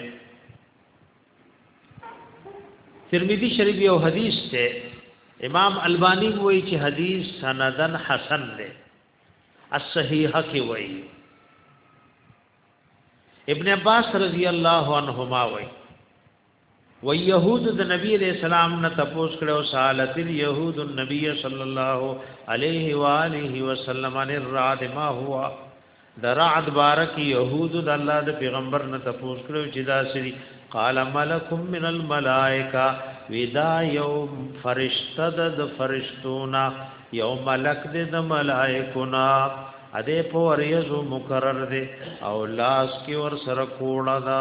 ترمذی شریف یو حدیث ته امام البانی وایي چې حدیث سندن حسن دی الصحیح کې وایي ابن عباس رضی الله عنهما وایي و يهود د نبی علیہ السلام نه تپوس کړو سالت اليهود النبي صلی الله علیه و آله وسلم ان الرعد ما هو درعد بارک يهود د الله د پیغمبر نه تپوس کړو چې دا سری قال ملک من الملائکه ودا یوم فرشتہ د فرشتونا یو ملک د ملائکونا اده په ورېزو مقرر دی او لاس کې ور سره کوړه ده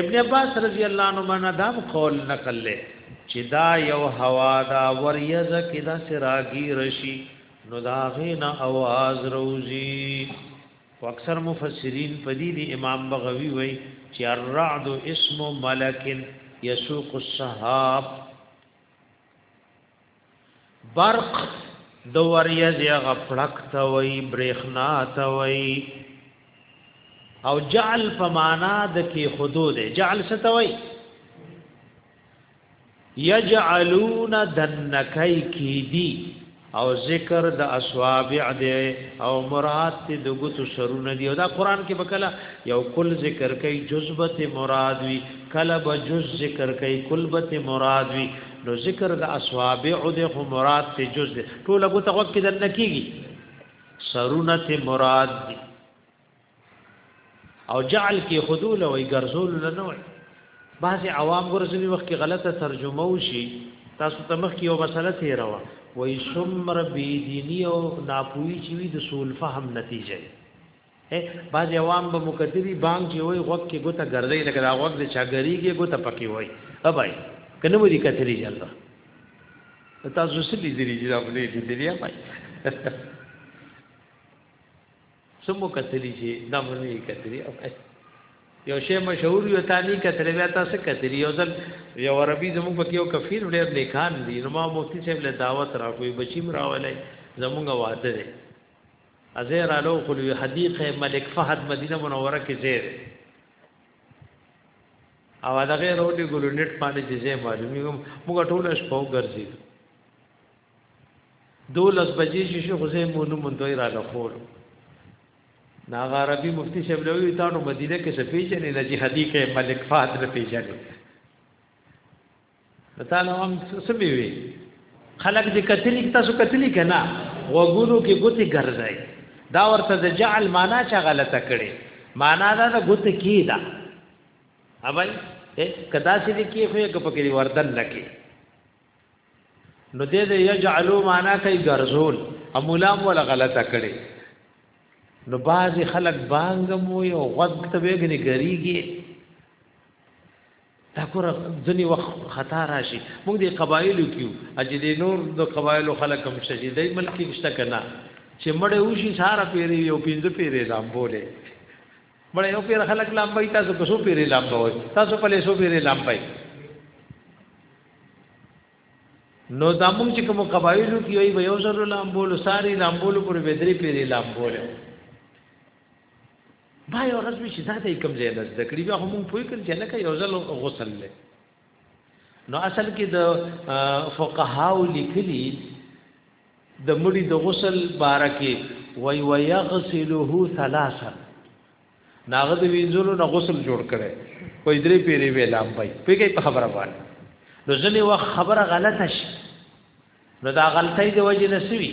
ابن عباس رضی الله عنه باندې دا قول نقل لې چې دا یو هوا دا وریزه کې دا سراغي رشي نو دا غینا आवाज روزي او اکثر مفسرین په دې دی امام بغوی وای چې الرعد اسم ملک یسوق السحاب برق د وریځې هغه پړک ته وای برېښنا ته وای او جعل په معنا د کې حدود جعل څه ته وای یجعلون دنکای کی دی او ذکر د اصابع دی او مراد ته د ګوتو سرونه دی او دا قران کې بکلا یو کل ذکر کوي جزبت مراد وی کله به جز ذکر کوي کلبت مراد وی نو ذکر د اصحاب عود خو مراد ته جز دی ټول غو ته وخت دن کیږي سرونه ته مراد دی او جعل کې خذول او ګرځول نه نه وي بعض عوام ګرځوي وخت کې غلطه ترجمه وشي تاسو ته مخ کې یو مسله تیر و وای سمر بی دینی او ناپوی چې وی د سول فهم نتیجه هه بعضې عوام به مکتري بانک چې وای غوږ کې ګوته ګرځي لکه دا غوږ د چا ګریږي ګوته پکې وای ابای کنه مې کتري جلده تاسو څه دي دي چې دا په دې دي دی پای سمو کتلی چې دا باندې کتلی او یو شی مشهور یو تانی کتلی بیا تاسو کتلی یو ځل یو عربي زموږ په یو کفیر ډېر نیکان دي نو ما مفتی صاحب له دعوت را کوي بچیم راولای زموږ واده دی ازیر الو خلوی حدیقه ملک فهد مدینه منوره کې زیر او دا غیر اولې ګلو نت باندې چې زه معلومی کوم موږ ټول شپو ګرځي دولس بجې چې شو خو زه مونږ مونږ دوی را لخور نا عربي مفتی صاحب لوي تا نو مدینه کې سپیچنې د جهادي کې ملک فهد نه پیژنې پتا نو هم څه به وي خلک دې کتلی تاسو کتلی کنا وګورو کې ګوتې ګرځي دا ورته د جعل معنا چا غلطه کړي معنا دا د ګوت کی دا اوبای کدا چې دې کې خو یې کپکې وردن لکه نو دې دې یجعلوا معنا کوي ګرځول امولام ولا غلطه کړي نو باز خلک بانګ مو یو غد ته وګني ګریږي دا کور ځنی وخت خطا راشي موږ د قبایلو کیو اجي د نور د قبایلو خلک هم شي د ملک کې شته کنه چې مړ وشي ساره پیری یو پینځه پیری لام بوله مړ یو پیر خلک لام بای تاسو کو سو پیری لام بوي تاسو په لسو پیری لام بای نو دا موږ چې کوم قبایلو کې وي یو زر لام بوله ساری لام بوله پر بدري پیری لام بوله بیا یو ورځ وی چې ذاته کوم ځای نه زده کړی بیا هم مونږ پوي کړ چې لکه یو ځل غسل لې نو اصل کې د فقهاو لیکلي د مړي د غسل بارکه وای ويغسله ثلاثا ناغه د وینځلو نه غسل جوړ کړي وای درې پیری ویلام پي پیګي په خبره باندې نو ځنې وخت خبره غلطه شي نو دا غلطۍ د وجې نسوي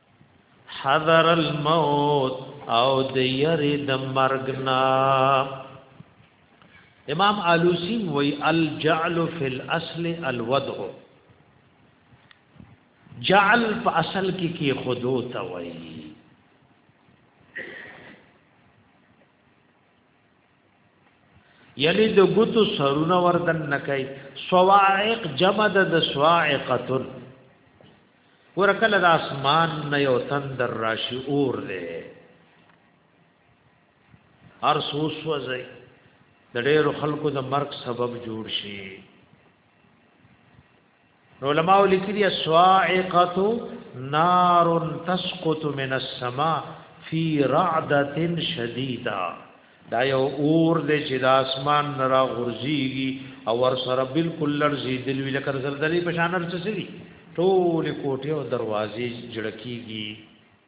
حذر الموت او د یری د مرګ نه امام علوسی وی الجعل فی الاصل الوضع جعل په اصل کې کې خودو ته وی یعنی د ګوتو سرونه وردن نکای سوائق جمع د سوائقتن ورکل د اسمان نه یو تندر راشي اور دی هر سوس وځي د ډېر خلکو د مرګ سبب جوړ شي علماء لیکلي صاعقه نار تسقط من السماء فی رعدت شدیده دا یو اور دې چې د اسمان نه را غورځيږي او ور سره بالکل لړزي دل وی لکه زلزلې په شان ورڅسي ټول کوټه او دروازې جړکیږي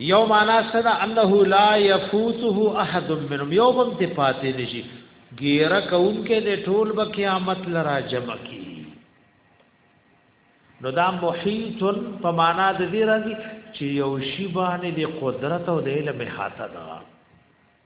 یو معنا سره انه لا يفوته احد منهم یوم ته پاتې نشي ګیره کون کې د ټول به قیامت لرا جمع کی نو دا محیط په معنا د دې راځي چې یو شی باندې د قدرت او د علم هاته ده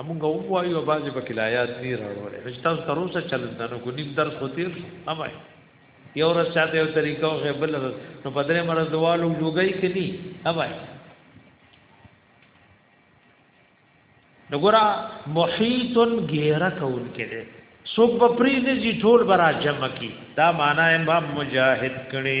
امونږ هم وایو بعضې پکې لا یاد نه راوړی نو چې تاسو تر اوسه چلنده نه کو نیم درس خو تېر شو هم وایي یو ورځ چاته یو طریقه وښې بل ورځ نو په درې مرض دوالو جوګۍ کې ني هم وایي نو ګوره محیط غیره کول کې دی څوک به پرې نه جي ټول برا جمع کی دا معنا امام مجاهد کړي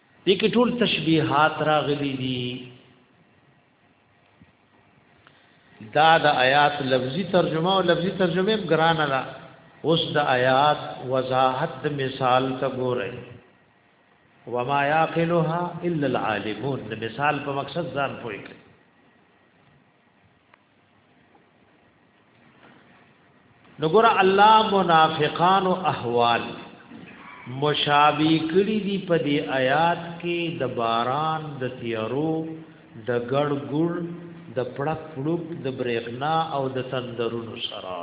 دې کې ټول تشبيهات راغلي دي دا د آیات لفظي ترجمه او لفظي ترجمه ګرانه ده اوس د آیات وضاحت د مثال ته ګورئ وما يعقلها الا العالمون د مثال په مقصد ځان پوي کړئ نګور الله منافقان او احوال مشابه کړي دي په دې آیات کې د باران د تیارو د ګړ ګړ د پړک پړوک د برېښنا او د تندرونو سره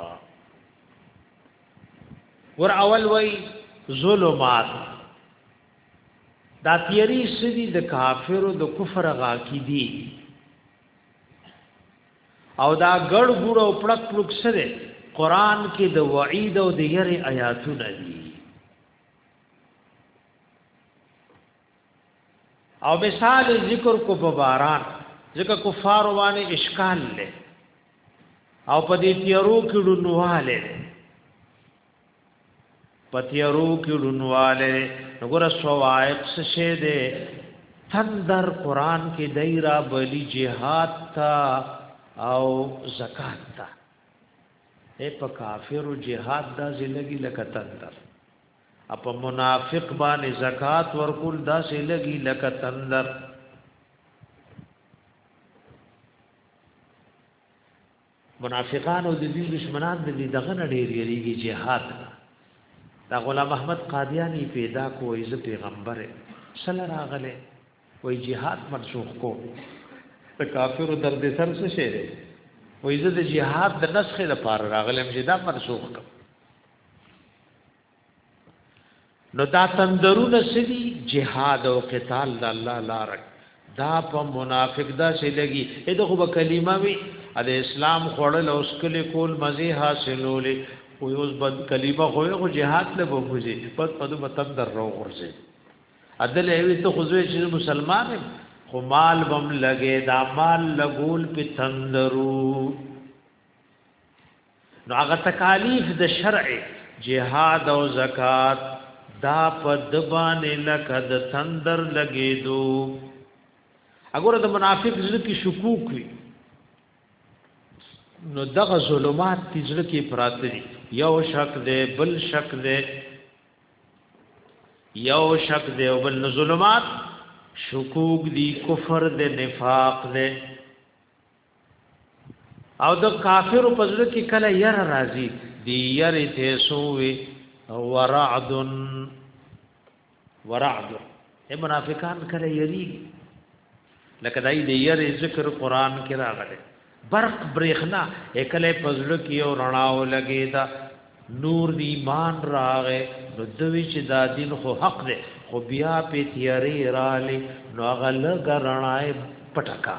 ور اول وای ظلمات دا تیری سدي د کافرو د کفر غاکی دي او دا ګړ ګړ او پړک پړک سره قران کې د وعید او د یری آیاتونه دي او مثال ذکر کو په باران ځکه کفار باندې اشکال لې او په دې تیارو کې ډونواله پتیرو کې ډونواله وګوره سوایق څه شه ده تندر قران کې دایرا بلی جهاد تا او زکات تا اے په کافر جهاد دا زلګي لکه تندر اپ منافق باندې زکات ورکول دا زلګي لکه تندر منافقان او د دین دشمنان د دې دغه نه ډیر یریږي جهاد دا غلام احمد قادیانی پیدا کوی ز پیغمبر صلی الله علیه وای جهاد منسوخ کو ته کافر در دې سر څه شه دی وای زه د جهاد د نسخ لپاره راغلم چې دا منسوخ کړ نو دا تندرونه سدي جهاد او قتال د الله لار دا په منافق دا سي لګي اته خو کلمه وي د اسلام خړل او سکل کول مزه حاصلولې او اوس بد کلمه خو یو جهاد له بوځي پس په دوه تندر رو ورځي عدل ایوی ته خو زوی چې مسلمان خو مال بم لګې دا مال لګول په تندرو نو هغه تکالیف د شرع جهاد او زکات دا په دبانې لکه د تندر لګېدو اګوره د منافق زړه کې شکوک وي نو دغه ظلمات تی زړه کې پراته دي یو شک دی بل شک دی یو شک دی او بل ظلمات شکوک دی کفر دی نفاق دی او د کافر په ځل کې کله ير راځي دی ير ته سوې ورعد ورعد اے منافقان کله یری لکه دای دی ير ذکر قران کې راغله برق برېخنا اکله پزړه کې او رڼاو لګې دا نور دی ایمان راغې نو دوی چې دا دین خو حق دی خو بیا په تیارې رالې نو غلګ رڼای پټکا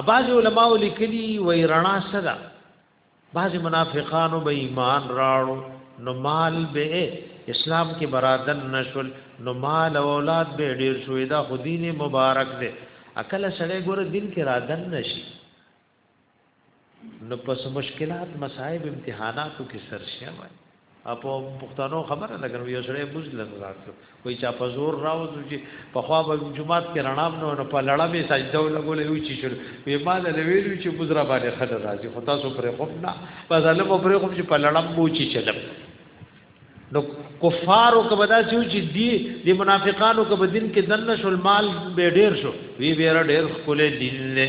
اباز علماء لیکلی وای رڼا صدا بعض منافقانو به ایمان راړو نو مال به اسلام کې برادن نشول نو مال او اولاد به ډیر شوې دا خو دین مبارک دی اکل سړی ګور دین کې رادن نشي نو پس مشکلات مصائب امتحاناتو کې سرشه وای اپو پښتنو خبره لګنو یو سره بوز لن راتلو وای چا په زور راوځو چې په خوا به جمعات کې رڼام نو نه په لړه به سجده ولګولې و چې شل وی ما د ویلو چې بوز را باندې خدای راځي خو تاسو پرې خوب نه په ظالم پرې خوب چې په لړه مو چې چلم نو کفارو کې بدا شو چې دی د منافقانو کې بدین کې دنه شل مال به ډیر شو وی به ډیر خپل دین له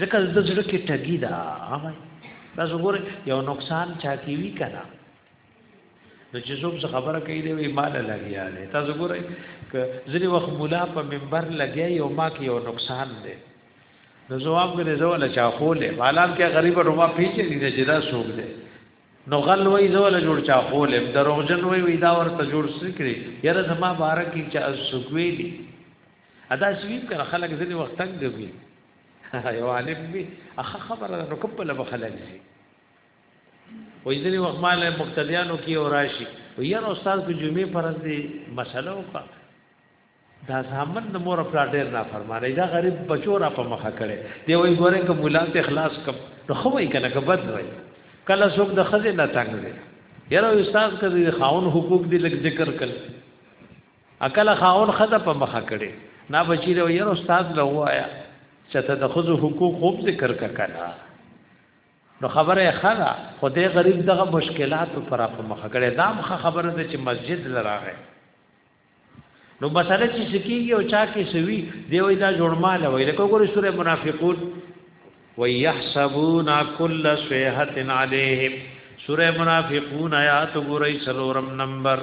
ځکه د زړه کې ټګي دا هغه دا زګور یو نقصان چا کی وی کنه نو چې څوک خبره کوي دی وی مال لګیا دی تا زګور ک ځنی وخت مولا په منبر لګیا یو ما کې یو نقصان دی نو جواب غره زول چا خوله مالام کې غریب روما پیچې دي چې دا سوق دی نو غل وای زول جوړ چا خوله دروغجن وای وی دا ورته جوړ سکري یره زما بارکی چې از سوق وی دی ادا سویب کړه خلک ځنی وخت تنگ وي یو عالم وي اخه خبره نو کوم په لبه خلک شي وې ځنی وخت مال مقتدیانو کې او راشي وې یو استاد کو جمعې پرز دي مسله وکا دا ځامن د مور خپل ډېر نه فرمانه دا غریب بچو را په مخه کړي دی وې ګوره کوم ولات اخلاص کم نو خو یې کنه کبد وای کله څوک د خزه نه تنگ دی یره استاد کدی خاون حقوق دی لګ ذکر کړي اکل خاون خزه په مخه کړي نا بچی له یو استاد له وایا چې ته د خزو حقوق خوب ذکر ککنا نو خبره خلا خدای غریب دغه مشکلات پر په مخه کړي دا مخه خبره ده چې مسجد لراغه نو مسله چې سکیږي او چا کې سوي دی وای دا جوړماله وای لکه ګورې سورې منافقون ويحسبون كل صيحه عليهم سورې منافقون آیات ګورې سلورم نمبر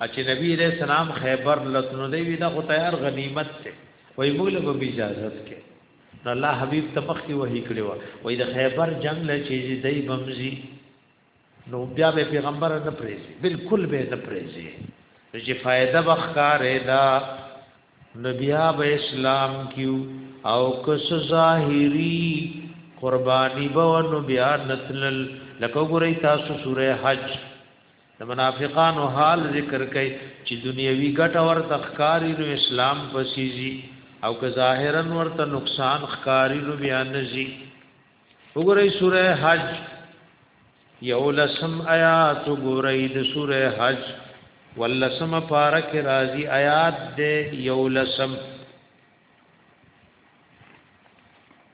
چې نبی علیہ السلام خیبر لته نو دی دا خو تیار غنیمت ته وای موږ له به اجازه کې الله حبیب ته مخ کې وਹੀ کړو وای د خیبر جنگ له چې دی بمزي نو بیا به پیغمبر نه پریزي بالکل به نه پریزي چې فائدہ بخکارې دا نبیا به اسلام کیو او کس ظاهری قربانی به نو بیا نتلل لکه ګورئ تاسو سوره حج د منافقانو حال ذکر کوي چې دنیوي ګټه ورته ښکاری نو اسلام پسیزي او که ظاهرا ورته نقصان ښکاری نو بیا نزي وګورئ سوره حج یو لسم آیات وګورئ د سوره حج ولسم پارک راضی آیات دې یو لسم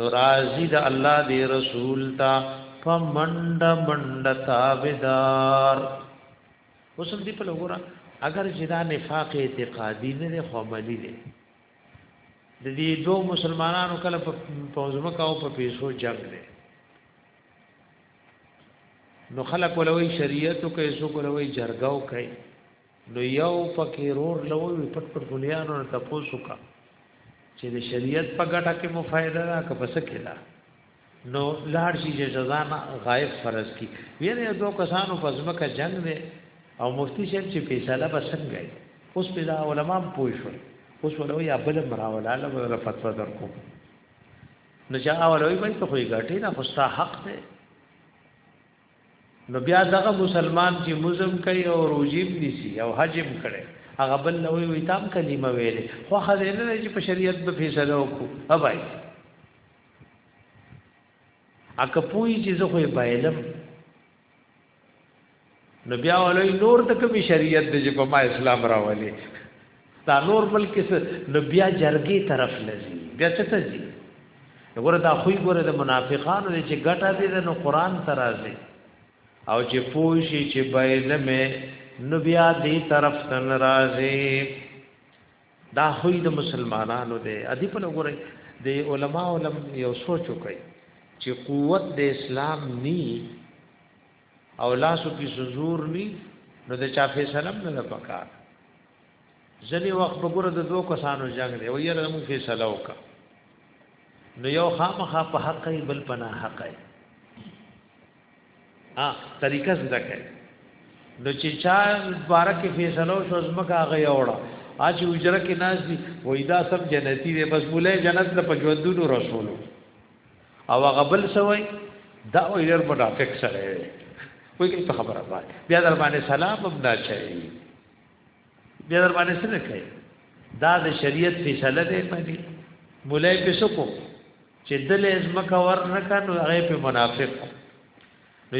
نورازی د الله دی رسول تا په منډ منډ تابدار وسم دی په لګورا اگر جدا نفاق اعتقادی نه دی خو عملی دی د دې دوه مسلمانانو کله په پوزمه کاو په پیسو جنگ دی نو خلق ولوي شریعت کوي سو ولوي جرګاو کوي نو یو پکې رور لوي پټ پټ مليانو ته پوسو کا چې د شریعت په ګټه کې مو فائدہ را که پس کې دا نو لاړ شي چې جزا نه غائب فرض کی ویره دو کسانو په ځمکه جنگ دی او مفتی صاحب چې فیصله بسنګ دی اوس په دا علما پوه شو اوس ولو یا بل مراوله له ولا فتوا درکو نو چې اولوی به ته خوې غټي نه خوستا حق دی نو بیا دغه مسلمان چې مزم کوي او روجیم نیسی او حجم کړي هغه بل نو وی تام کلمه ویلې خو خزینه نه چې په شریعت به فیصله وکړو هبای اکه پوی چې زه خو یې بایلم نو بیا ولوی نور ته کوم شریعت دې په ما اسلام راولي دا نور ملک څه نو بیا جرګې طرف لذي بیا څه ته ځي وګوره دا خوې ګوره د منافقانو چې ګټه دې نو قران ترازي او چې پوښي چې بایل مې نو بیا دې طرف ته ناراضي دا خوې د مسلمانانو دې ادي په وګوره د علما علم یو سوچ وکړي چې قوت د اسلام ني او لاسو کې زور ني نو د چا فیصله نه پکار ځنی وخت په ګوره د دوه کسانو جنگ دی ویره موږ فیصله وکړه نو یو خامخا په حق ای بل پنا حق ای ها طریقه زده کړي نو چې چا بارک فیصله شو زمکه هغه یوړه اج اجره کې ناز دي وای دا سب جنتی دی بس مولای جنت له پجودونو رسولو او هغه بل سوی دا وای ډېر په ډاکټ سره وي کوئی خبره باندې بیا در باندې سلام هم نه چي بیا در باندې څه نه کوي دا د شریعت فیصله ده باندې مولای په سکو چې دل از مکه ور نه کانو هغه په منافق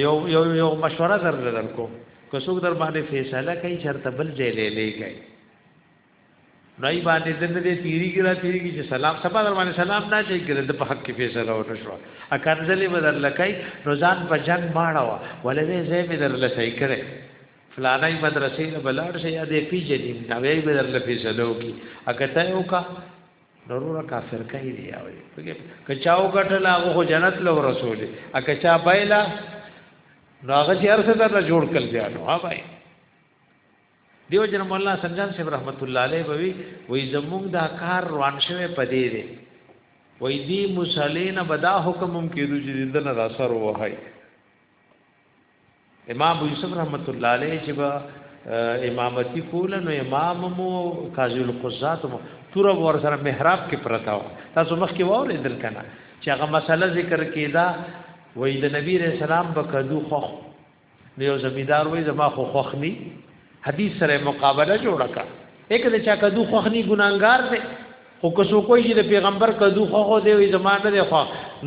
یو یو یو مشوره در درکو که څوک در باندې فیصله کوي چرته بل ځای لې لګي نای باندې دنه دې تیری ګرا تیری کې چې سلام سبا در باندې سلام نه چي ګره د په حق کې فیصله وته شو ا کنځلې بدل لکای روزان په جنگ ماړه وا ولې زه به در لسای کړې فلانای مدرسې له بلاړ شي یا دې پیژنې نه وی به درل فیصلو کی اګه ته یو کا ضرور کافر کوي دی او کچاو کټل هغه خو جنت له رسول اګه چا بایلا نو هغه چې هر څه درته جوړ کړل بیا نو ها بای دیو جن مولا سنجان صاحب رحمت الله علیه بوي وای زموږ دا کار روان شوه پدې دی وای دی مصلینا بدا حکم هم کېدو چې دنه را سر وای امام ابو یوسف رحمت الله علیه چې با امامتی کوله نو امام مو قاضی القضات مو تور ور سره محراب کې پرتا و تاسو مخ کې وره دل کنه چې هغه مسله ذکر کیدا وې د نبی رسول الله بکدو خو نو یو زمیدار وې زما خو خوخنی حدیث سره مقابله جوړه کا یک د چا کدو خوخنی ګناګار دی خو که څوک وایي چې د پیغمبر کدو خو خو دی زمانه دی خو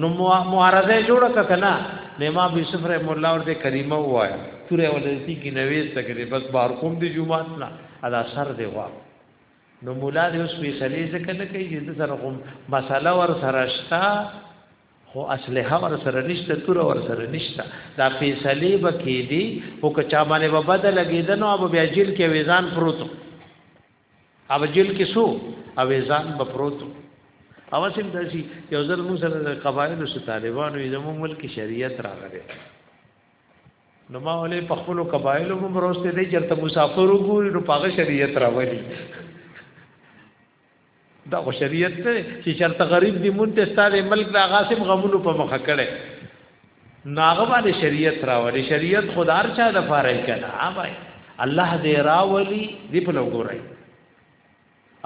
نو معارضه جوړه کا کنه نه ما به صفر مولا ورته کریمه وای توره ولسی کی نویز تک دی بس بهر کوم دی جمعات نه ادا سر دی وا نو مولا دې اوس فیصله ځکه نه کوي چې سره کوم مساله ور سره شتا خو اسلحه ور سره نشته تور ور سره نشته دا فیصله به کې دي او که چا باندې به بدل لګیدنو اب بیا جیل کې ویزان پروتو اب جیل کې سو او ویزان به پروتو او سم داسي یو ځل موږ سره د قبایلو سره طالبانو زموږ ملک شریعت راغله نو ما ولې په خپل قبایلو مو بروسته دي چې تر مسافر وګوري نو پاغه شریعت راوړي دا خو شریعت نه چې چرته غریب دی مونږ ته ستاره ملک دا غاسم غمونو په مخه کړي ناغه باندې شریعت راوړي شریعت خدار چا د فارې کړه اوبای الله دې راولي دې په لګورای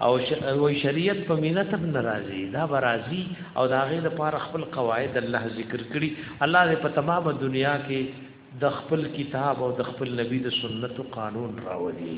او وای شریعت په مینت هم ناراضي دا برازي او دا غي د پاره خپل قواعد الله ذکر کړي الله دې په تمامه دنیا کې د خپل کتاب او د خپل نبی د سنت او قانون راولي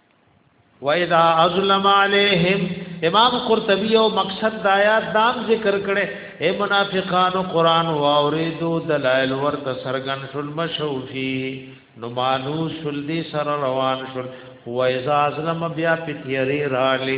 وَإِذَا أَظْلَمَ عَلَيْهِمْ امام قرطبی او مقصد د آیات دام ذکر کړي اے منافقانو قران او اوریدو دلائل ورته سرغن شل مشوفی نو مانو شل دی سر روان شل هو اذا ظلم بیا پتیری رالی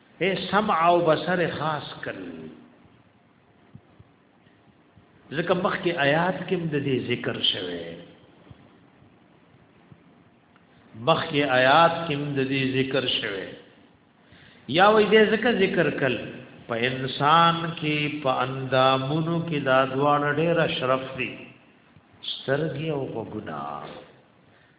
اے سمع او بصر خاص کړل ځکه مخکې آیات کې د دې ذکر شوه مخکې آیات کې د دې ذکر شوه یا وې دې ځکه ذکر کړل په انسان کې په اندامونو کې دا دواړه ډېر اشرف دي سترګې او غوګنا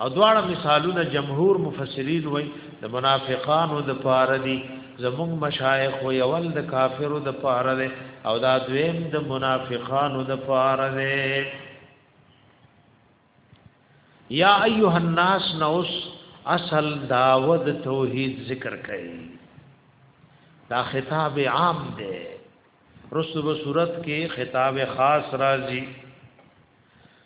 او دواړه مثالونه جمهور مفسرین وای د منافقانو د پاره دي زموږ مشایخ و یول د کافرو د پاره ده او دا دویم د منافقانو د پاره ده یا ایها الناس نوس اصل داود توحید ذکر کړي دا خطاب عام ده رسوب صورت کې خطاب خاص راځي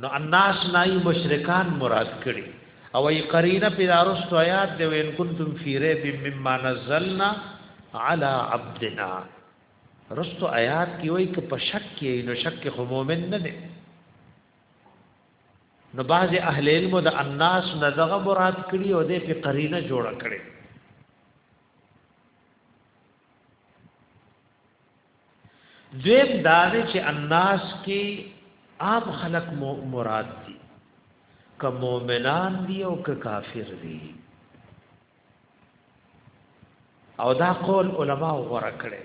نو الناس نای مشرکان مراد کړي او ای قرینه پیدارست آیات دی وین کنتم فی ریب مما نزلنا علی عبدنا رست آیات کی وای ک په شک کې نو شک خو مؤمن نه دی نو بعض اهل علم د الناس نه دغه مراد کړي او د په قرینه جوړ کړي دویم دا دی چې الناس کې عام خلق مراد دي که مؤمنان دي او که کافر دي او دا قول علما غوړه کړي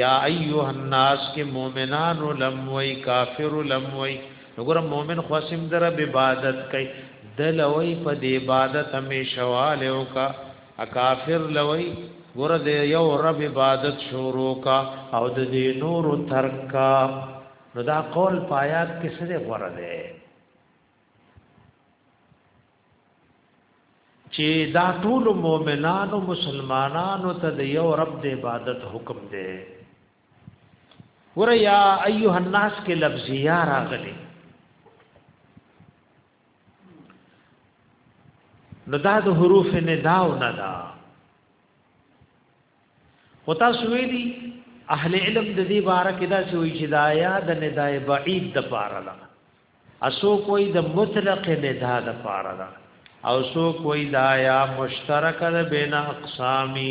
یا ایها الناس کې مؤمنان لم وای کافر لم وای وګوره مؤمن خواسم در عبادت کوي دلوي په دې عبادت همیشواله او کا کافر لوی ګور دې یو رب عبادت شروع کا او د دې نور ترک کا نو دا قول پایات کې سره غور دی چې دا ټول مؤمنانو مسلمانانو ته د یو رب د عبادت حکم دی ور یا ایه الناس کې لفظ یا راغلی نو دا د حروف نداو نه دا خو تاسو ویلي اهل علم د دې باره کې دا چې وایي چې دا یا د ندای بعید د پاره ده اسو کوئی د مطلق ندا د پاره ده او سو کوئی دا یا مشترک ده بین اقسامه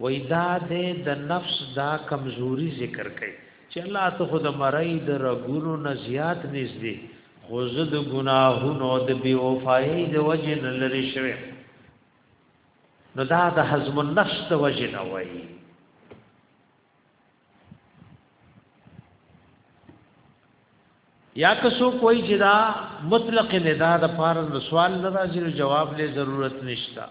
وای دا دی د نفس دا کمزوري ذکر کوي چې الله ته خو د مرای د رګونو نه زیات نږدې خو زه د ګناهونو د بی وفایۍ د وجه نه لري شوی نو دا د حزم النفس د وجه نه وایي یا که څوک وایي چې دا مطلق ندا د پار سوال نه راځي جواب له ضرورت نشته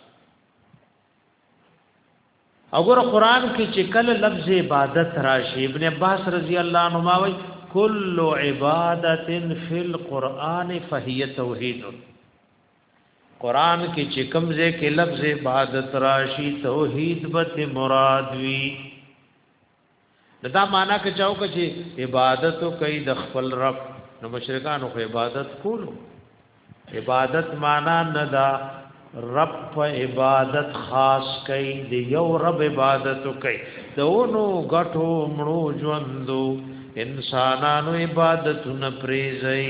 وګوره قران کې چې کله لفظ عبادت راشي ابن عباس رضی الله عنه وايي کل عبادت فی القرآن فهی توحید قران کې چې کوم ځای کې لفظ عبادت راشي توحید به مراد وي دا معنا که چاو که چې عبادت کوي د خپل رب نو مشرکانو خو عبادت کولو عبادت معنا نه دا رب په عبادت خاص کوي د یو رب عبادت کوي د اونو غټو مړو ژوندو انسانانو عبادتونه پریزي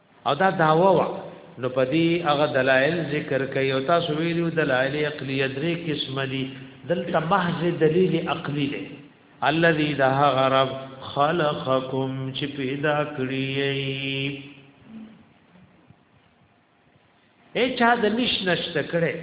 او دا دعوه وا نو پدی هغه دلایل ذکر کوي او تاسو ویلو دلایل عقلی درې قسم دي دلته محض دلیل عقلی دی الذي ده غرب خلقکم چې پیدا کړی اے چا د نش نشت کړي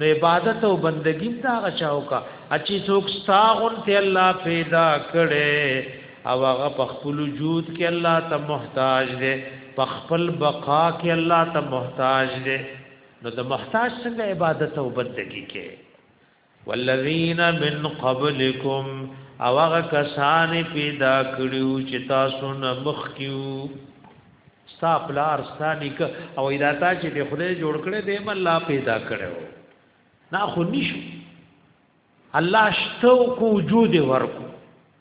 نو عبادت او بندگی دا غچاو کا اچي څوک ستاغون ته الله پیدا کړي او هغه په خپل وجود کې الله ته محتاج دی په خپل بقا کې الله ته محتاج دی نو د محتاج څنګه عبادت او بندگی کې والذین من قبلکم او هغه کسان پیدا کړیو چې تاسو نه مخکیو ستا پلار ستا نیک او ایداتا چې د خدای جوړ کړي دی م الله پیدا کړو نه خو نشو الله شته او کو وجود ورکو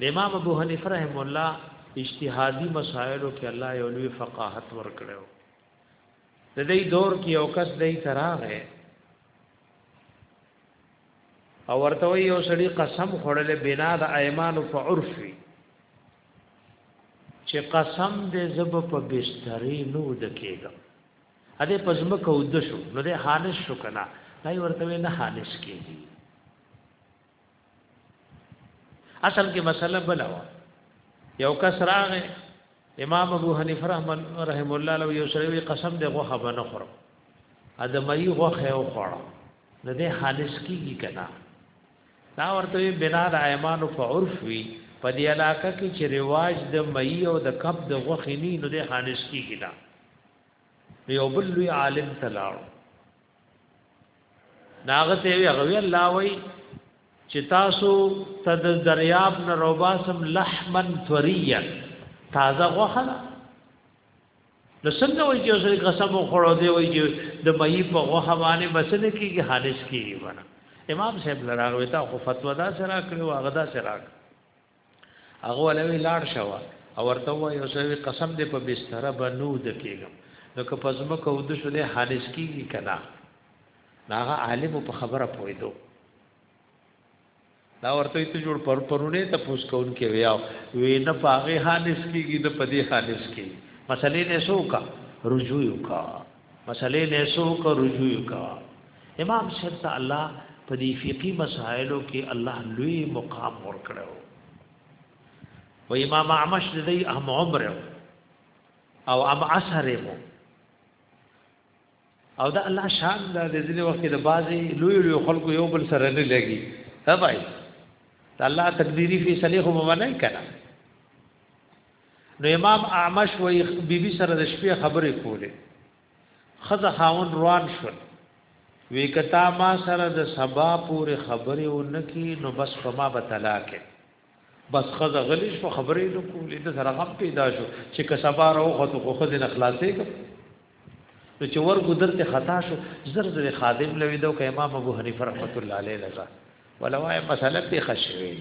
د امام ابو حنیفه رحم الله اجتهادي مسائلو کې الله یو لوی فقاهت ورکړو د دې دور کې یو کس دې تراغه او ورته یو سړی قسم خوړل بنا د ایمانو په عرف وی چې قسم دې زب په بسترې نو دکېږم ا دې پزم کو د شو نو دې حانس شو کنه دای ورته نه حانس کېږي اصل کې مسله بل و یو کس راغې امام ابو حنیفه رحمان رحم الله لو یو سره قسم دې غوخه بنه خور ادمای غوخه او خور نه دې حالس کیږي کنا دا ورته بنا د ایمانو په عرف وی په دې علاقه کې چې رواج د مئی او د کب د غوخې نه نو دې حالس کیږي دا یو بل لوی عالم تلاړو داغه ته وی غوی الله وی چې تاسو تد دریاب نه روباسم لحمن طریا تازه غوخه نو څنګه وای چې اوس قسم خوړو دی وای چې د مې په غوخه باندې بسنه کیږي حالش کیږي ونه امام صاحب لراغوي تا خو فتوا دا سره کړو هغه دا سره کړو هغه ولوي لاړ شو او ورته وای او سوي قسم دې په بستر بنو د کېږم نو که په زمکه او د شو دې حالس کیږي کنا هغه عالم په خبره پویدو دا ورته ته جوړ پر پرونه ته پوس کون کې ویا وی نه پاغه حالس کیږي نه پدې حالس کیږي مسلې نه سوکا رجوع وکا مسلې نه سو کو رجوع کا امام صاحب ته الله په دې فقهي مسائلو کې الله لوی مقام ورکړو و امام اعمش دې اهم عمر او ام اثر مو او دا الله شان دا د ځینې وخت د بازي لوی لوی خلکو یو بل سره نه لګي ها بھائی دا الله تقديري فیصله خو باندې کړه نو امام اعمش وی بی بی سره د شپې خبرې کولې خزه خاون روان شول وی کتا ما سره د سبا پورې خبرې و نکی نو بس په ما به طلاق بس خزه غلی شو خبرې نو کولې د سره غم پیدا شو چې که سبا راو خو ته خو خزه نه خلاصې کړ نو چې ور ګذر ته خطا شو زر زر خادم لوي دو که امام ابو حنیفه رحمت الله علیه لزا ولوای مسله ته خشوي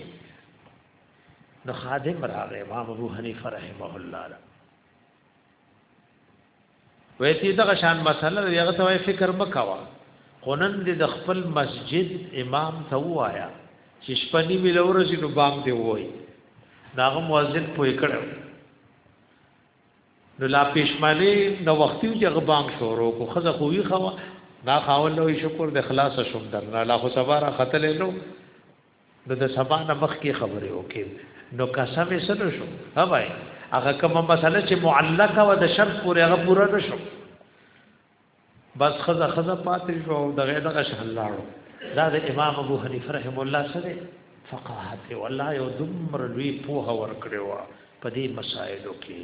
نو خادم راغ امام ابو حنیفه رحمه الله را وې چې دغه شان مسله دی هغه ته فکر مکوا قنن دې د خپل مسجد امام ته وایا چې شپنی ملور چې نو بام دی وای داغه مؤذن پوي کړو نو لا پېشمالي نو وختي چې غبام شروع کو خزه خوې خوا دا خاول نو شکر د خلاص شوم درنه لا خو سبا را خطلې نو نو د سبا نه مخکې خبرې وکې نو قسم یې سره شو ها بھائی هغه کوم مسله چې معلقه و د شرط پورې هغه پوره نشو بس خزه خزه پاتې شو او دغه دغه شهلاړو دا د امام ابو حنیفه رحم الله سره فقاهت والله یو دمر لوی پوها ور کړو په دې مسائلو کې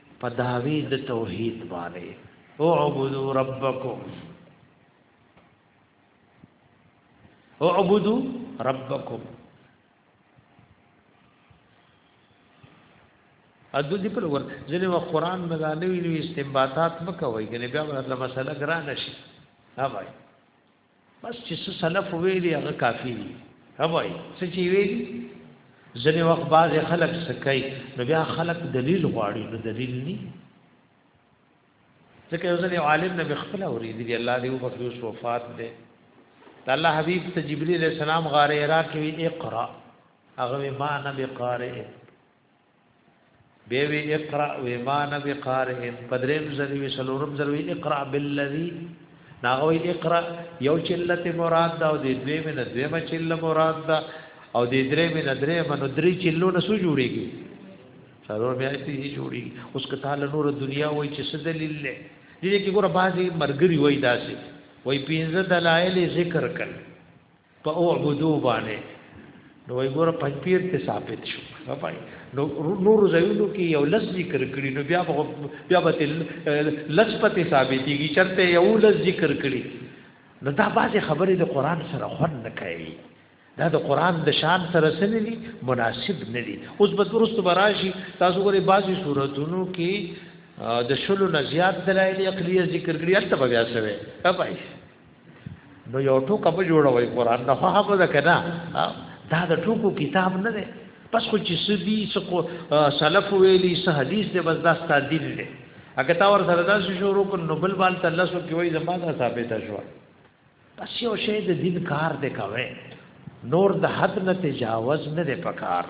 په دعوی د توحید باندې او عبدو ربکم او عبدو ربکم ادو دې په لور ځنه و قران مزانوي نو استنباطات مکوي کنه بیا ورته مسله ګران شي ها بھائی بس چې څه سلف ویلي هغه کافی دي هوای څه چې ویلي ځنې وخت باز خلک سکای نو بیا خلک دلیل غواړي نو دلیل ني ځکه یو ځنې عالم نه بخپل اوریدلی الله دې وبخښي اوس وفات ده الله حبیب ته جبرئیل السلام غاره را کوي اقرا هغه ما نه بقاره به وی اقرا و ما نبی قارئ پدریم زری وی سلورم زری اقرا بالذی ناغوی اقرا یو چلت مراد دا او د دوی من دوی ما چل مراد دا او د درې من درې من درې چلو نه سو جوړیږي سلور بیا سی جوړیږي اوس کته له نور دنیا وای چې څه دلیل لې دې کې ګوره بعضی مرګري وای داسې وای پینځه دلایل ذکر کړي په او عبدو باندې نو وای ګور پنځپیر کې ثابت شو پای نو نور زیونو کې یو لز ذکر کړي نو بیا بیا به لز پته ثابتېږي چرته یو لز ذکر کړي نو دا بعضې خبرې د قران سره خوند نه کوي دا د قران د شان سره سره دي مناسب نه دي اوس به درست براشي تاسو ګوري بعضي صورتونو کې د شلو نه زیات دلایل عقلیه ذکر کړی البته بیا سره پای نو یو ټوکه به جوړوي قران نه خو هغه ده کنه دا د ټوکو کتاب نه دی پس خو چې سدي سکو سلف ویلي سه حدیث دی بس دا ستاسو دین دی اګه تا ور سره دا شروع کو نو بل بال تعالی سو کې وای زمانہ ثابت شو پس یو شی د دین کار دی کوي نور د حد نه تجاوز نه دی پکار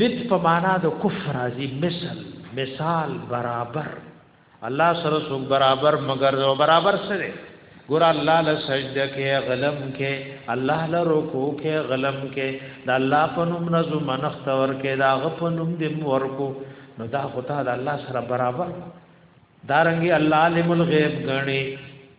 ند په معنا د کفر راځي مثل مثال برابر الله سره څوک برابر مگر او برابر سره ګور الله له سجده کې غلم کې الله له رکوع کې غلم کې د الله په نوم نزو منخت ور کې دا غ په نوم دې ورکو نو دا خدای د الله سره برابر دارنګي الله علم الغیب غني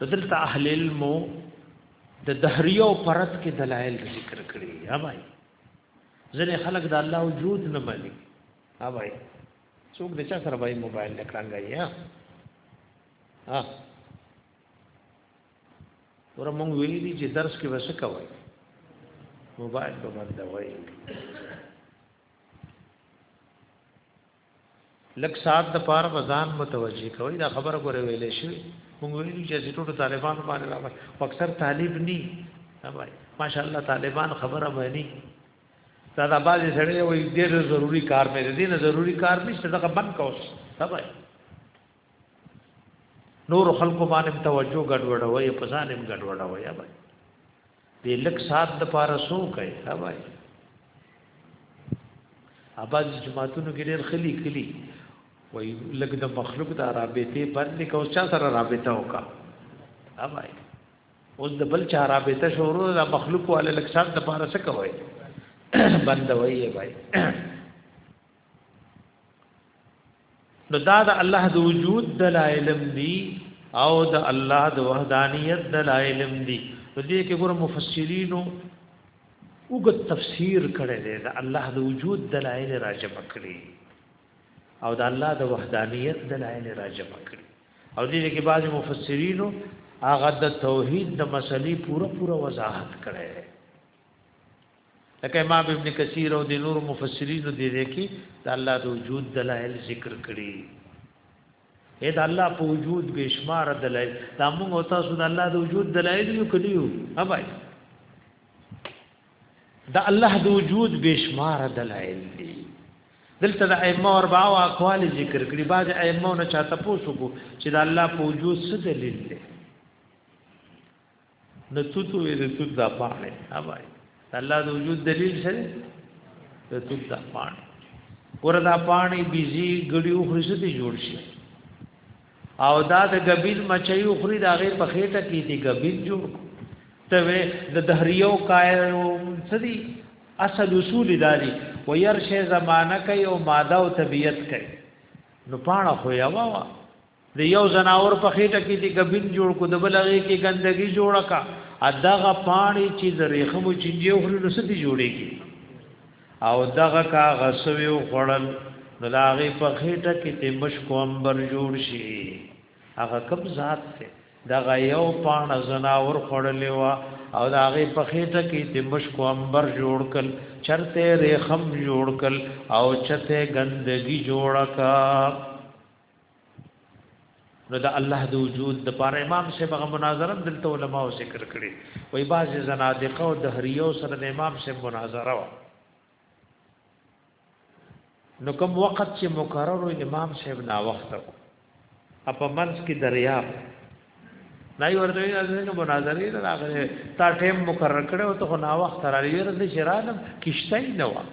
دلته اهل علم د دهریه او پرد کې دلایل ذکر کړی یا بھائی ځنه خلک د الله وجود نه مانی ها بھائی څوک د چا سره بھائی موبایل لکړنګا یا ها ور مونږ ویلي چې درس کې وسه کوي موبایل په باندې وایي لک سات د پاره بزان متوجي کوي دا خبره ګوره ویلې شي موږ ویلو چې ټول طالبان باندې راغلي او اکثر طالب ني وای ماشاءالله طالبان خبره مانی دا د باز سره یو ډیر ضروری کار مې دي نه ضروری کار نشته دا بند کوس سبای نور خلکو باندې توجه ګډوډوي په ځانم ګډوډوي بای دې لک سات د پاره سو کوي ها بھائی اباز جماعتونو کې ډېر خلی خلی وای لګ د مخلوق د رابطه باندې کو چا سره رابطه وکا ها بھائی اوس د بل چا رابطه شروع د مخلوق والے لک سات د پاره څه کوي بند وایي بھائی نو دا د الله د وجود دلایل دي او د الله د وحدانیت دلایل دي په دې کې ګور مفسرینو وګت تفسیر کړي دي د الله د وجود دلایل راجب کړي او د الله د وحدانیت دلایل راجب کړي او دې کې بعض مفسرینو هغه د توحید د مسلې پوره پوره وضاحت کړي لکه امام ابن کثیر او د نور مفسرین د دې کې د الله د وجود دلایل ذکر کړي اې د الله په وجود بشمار دلایل دا موږ او تاسو د الله د وجود دلایل یو کړیو هبای د الله د وجود بشمار دلایل دي دلته د ائمه اربع او اقوال ذکر کړي بعض ائمه نه چاته پوسو کو چې د الله په وجود څه دلیل دی نو توت وې د توت دا پاڼې اوای الله د وجود دلیل شه د توت دا پاڼې وردا پاڼې بيزي ګړیو خرسته جوړ شي او دا د غبیل مچيو خوري دا غي په خېټه کې دي غبیل جوړ ته د دهریو کایو سدي اصل اصول داري ويرشه زمانہ کوي او ماده او طبيعت کوي نو پاڼه خو یوا وا د یو زناور په خېټه کې چې ګبین جوړ کو د بلغې کې ګندګي جوړه کا ادغه پانی چې د ریخمو چنجي او خلو سدي جوړيږي او دغه کا غسوي او خړل نو داغه په خېټه کې ته مشکو انبر جوړ شي هغه کوم ذات ته دغه یو پان زناور خړلې وا او داغه په خېټه کې ته مشکو انبر جوړ کل چرته ریخم جوړ کل او چته ګندګي جوړه کا نو د الله د وجود د پاره امام صاحب غو مناظره دلته علما او ذکر کړي وای باز زنادقه او دهریو سره د امام صاحب مناظره و نو کوم وخت چې مقرر امام صاحب نا وخت و اپ منس کی دریاب نه ورته نه مناظره نه راغله تا ټیم مقرر کړو ته نا وخت را لري ورته شرانم کیشته نه و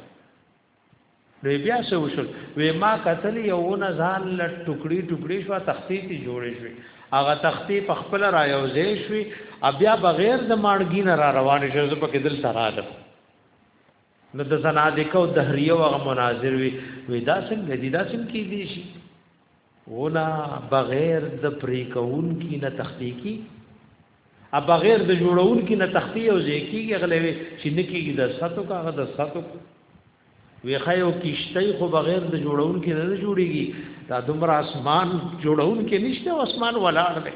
نو بیا څه وشول وې ما قتل یو نه ځان لټ ټوکړي ټوکړي شو تختی تی جوړې شوې هغه تختی په خپل را یوځې شوې بیا بغیر د مانګی نه را روان شو زه په کې دل تر راځم نو د زنادکو دهریه وغه مناظر وی وی دا څنګه دي دا څنګه کې دي شي ولا بغیر د پریکون کی نه تختی کی ا بغیر د جوړون کی نه تختی او زیکی غلې وی چې نکیږي د ساتو کاغه د ساتو وی خیو کیشته خو بغیر د جوړون کی نه جوړیږي دا دومره اسمان جوړون کی نشته اسمان ولاړ دی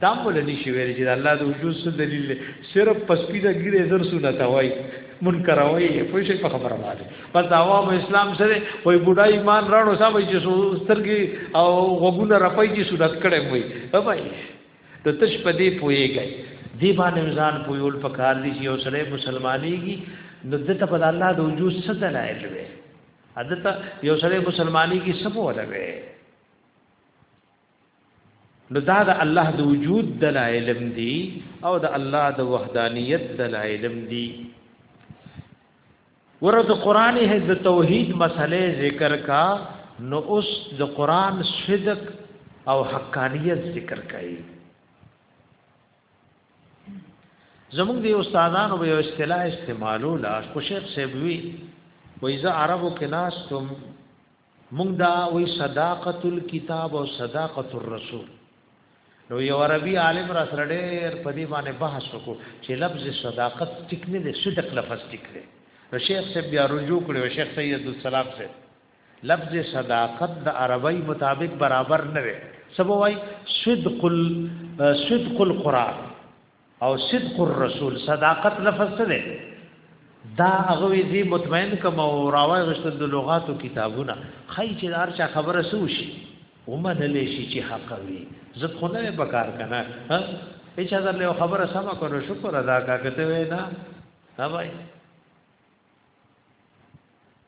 دا مولا نشي ویل چې الله د وجود څه دلیل دی صرف پسپیده ګیره زر سنت وای منکر وای په شي په خبره باندې بس عوام اسلام سره وای بډای ایمان راړو صاحب چې سترګي او غوګونه رپای چې سنت کړي وای بابا ته تش پدې پويږي دی باندې ځان پویول په کار دي چې اوسره مسلمانېږي نو دته په الله د وجود څه دلایل وي عادت یو سره مسلمانېږي سبو ولا وي نو دا د الله د وجود دلایل دي او د الله د وحدانیت دلایل دي ورته قرآنی هي د توحید مسله ذکر کا نو اوس د قرآن صدق او حقانیت ذکر کړي زموږ دی استادانو به اصطلاح استعمالو لا خو شیخ سیبوی وایزه عربو کې ناس تم مونږ دا وی صداقت الكتاب او صداقت الرسول نو یو عربي عالم را سره ډېر په دې باندې بحث وکړو چې لفظ صداقت ټیک نه دی صدق لفظ ټیک دی نو شیخ صاحب بیا رجوع کړو شیخ سید السلام صاحب لفظ صداقت د عربی مطابق برابر نه وي سبوای صدق صدق القران او صدق الرسول صداقت لفظ څه دی دا هغه وی مطمئن کوم او راوي غشتل د لغاتو کتابونه خای چې دار چا خبره سو شي ومه نه لشي چې حق وي زه خو نه به کار کنه ها هیڅ هزار له خبره سم کړو شکر ادا کا کته وینا ها بھائی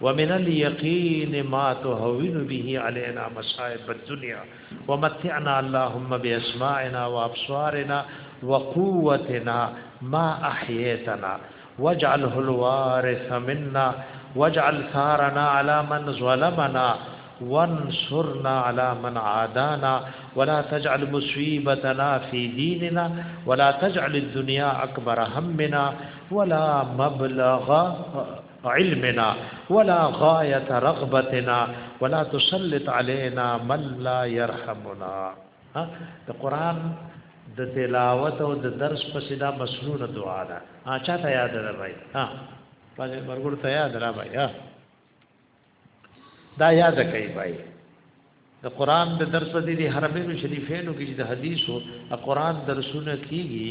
ومن اليقين ما تهون به علينا مصائب الدنيا ومتعنا اللهم بأسماعنا وأبصارنا وقوتنا ما أحييتنا واجعله الوارث منا واجعل ثارنا على من ظلمنا وانصرنا على من عادانا ولا تجعل مصيبتنا في ديننا ولا تجعل الدنيا أكبر همنا ولا مبلغ علمنا ولا غايه رغبتنا ولا تسلط علينا من لا يرحمنا ها د قران د تلاوت او د درس په سیدا مسنونه دعا ده ها چا ته یاد ده بھائی ها پاجه مرګور ته یاد را بھائی ها دا یاد کړئ بھائی د قران د درس په دې حرمینو شریفینو کې د حدیثو د قران درسونه کیږي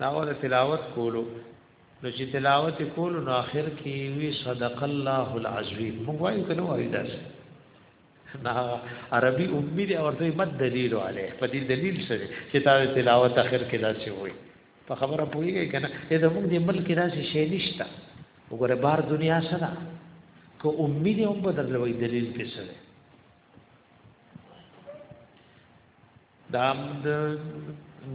داول تلاوت کولو نو چې تلاوت کولو نو اخر کې وی صدق الله العظیم موږ وایو کنه وایو داس نه عربي امي دي ورته مد دلیل علی په دې دلیل سره چې تا تلاوت اخر کې داسې وایي په خبره پوهیږي کنه دا موږ دې ملک راځي شي نشتا وګوره بار دنیا سره کو امید هم بدلوي دلیل کې سره دا د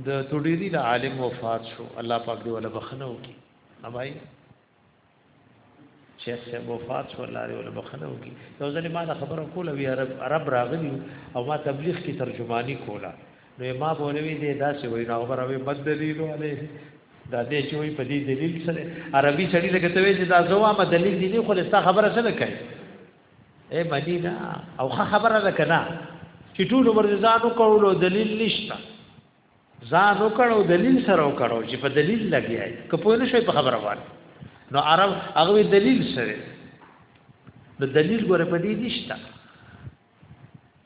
د توډيري د عالم وفات شو الله پاک دی ولا بخنه وکي امای شیخ صاحب وفات شو الله دی ولا بخنه وکي یو ځل ما دا خبره کوله وی عرب عرب راغلی او ما تبلیغ کی ترجمانی کوله نو ما بولوي دې دا څه وای نو خبره وی بد دلیل علیه دا دې چې وای په دې دلیل سره عربي سړي لکه ته وې چې دا زوامه دلیل دي خو له خبره سره کوي اے بدی دا او خبره ده کنا چې ټول عمر ځانو کولو دلیل نشته ځانو کړو دلیل سره وکړو چې په دلیل لګیای کپوی نشوي په خبره وانه نو عرب هغه دلیل سره د دلیل ګوره په دې نشته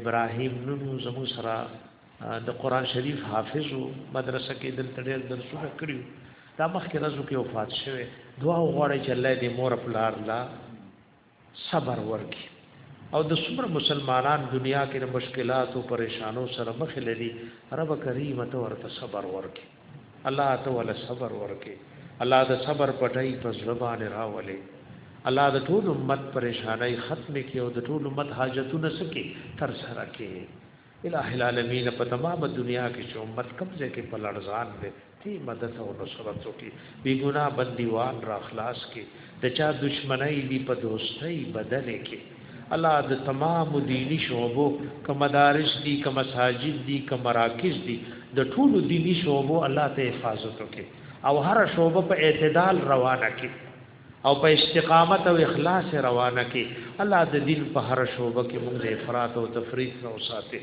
ابراهيم نونو زمو سره د قران شریف حافظ او مدرسه کې دلته ډېر درسونه کړیو دا مخکې راځو کې وفات شوه دعا وغواړي چې الله دې مور خپل لا صبر ورکړي او د څومره مسلمانان دنیا کې د مشکلات او پریشانو سره مخ لري رب کریم ته ورته صبر ورکړي الله ته ول صبر ورکه الله د صبر پټای په زړبان راولې الله د ټول امت پریشانای ختم کړي او د ټول امت حاجتونه سکي تر سره کړي الہ العالمین په تمام دنیا کې چې امت کوم ځای کې په لړزان دي تی مدد او نصرت وکړي بی ګناه بندیوان را خلاص کې د چا دشمنۍ دی په دوستۍ بدل کې الله د تمام دینی شعبو که مدارس دي که مساجد دي که مراکز دي د ټولو دینی شعبو الله ته حفاظت وکړي او هر شعبه په اعتدال روانه کړي او په استقامت او اخلاص روانه کړي الله د دین په هر شعبه کې موږ افراط او تفریط نه وساتي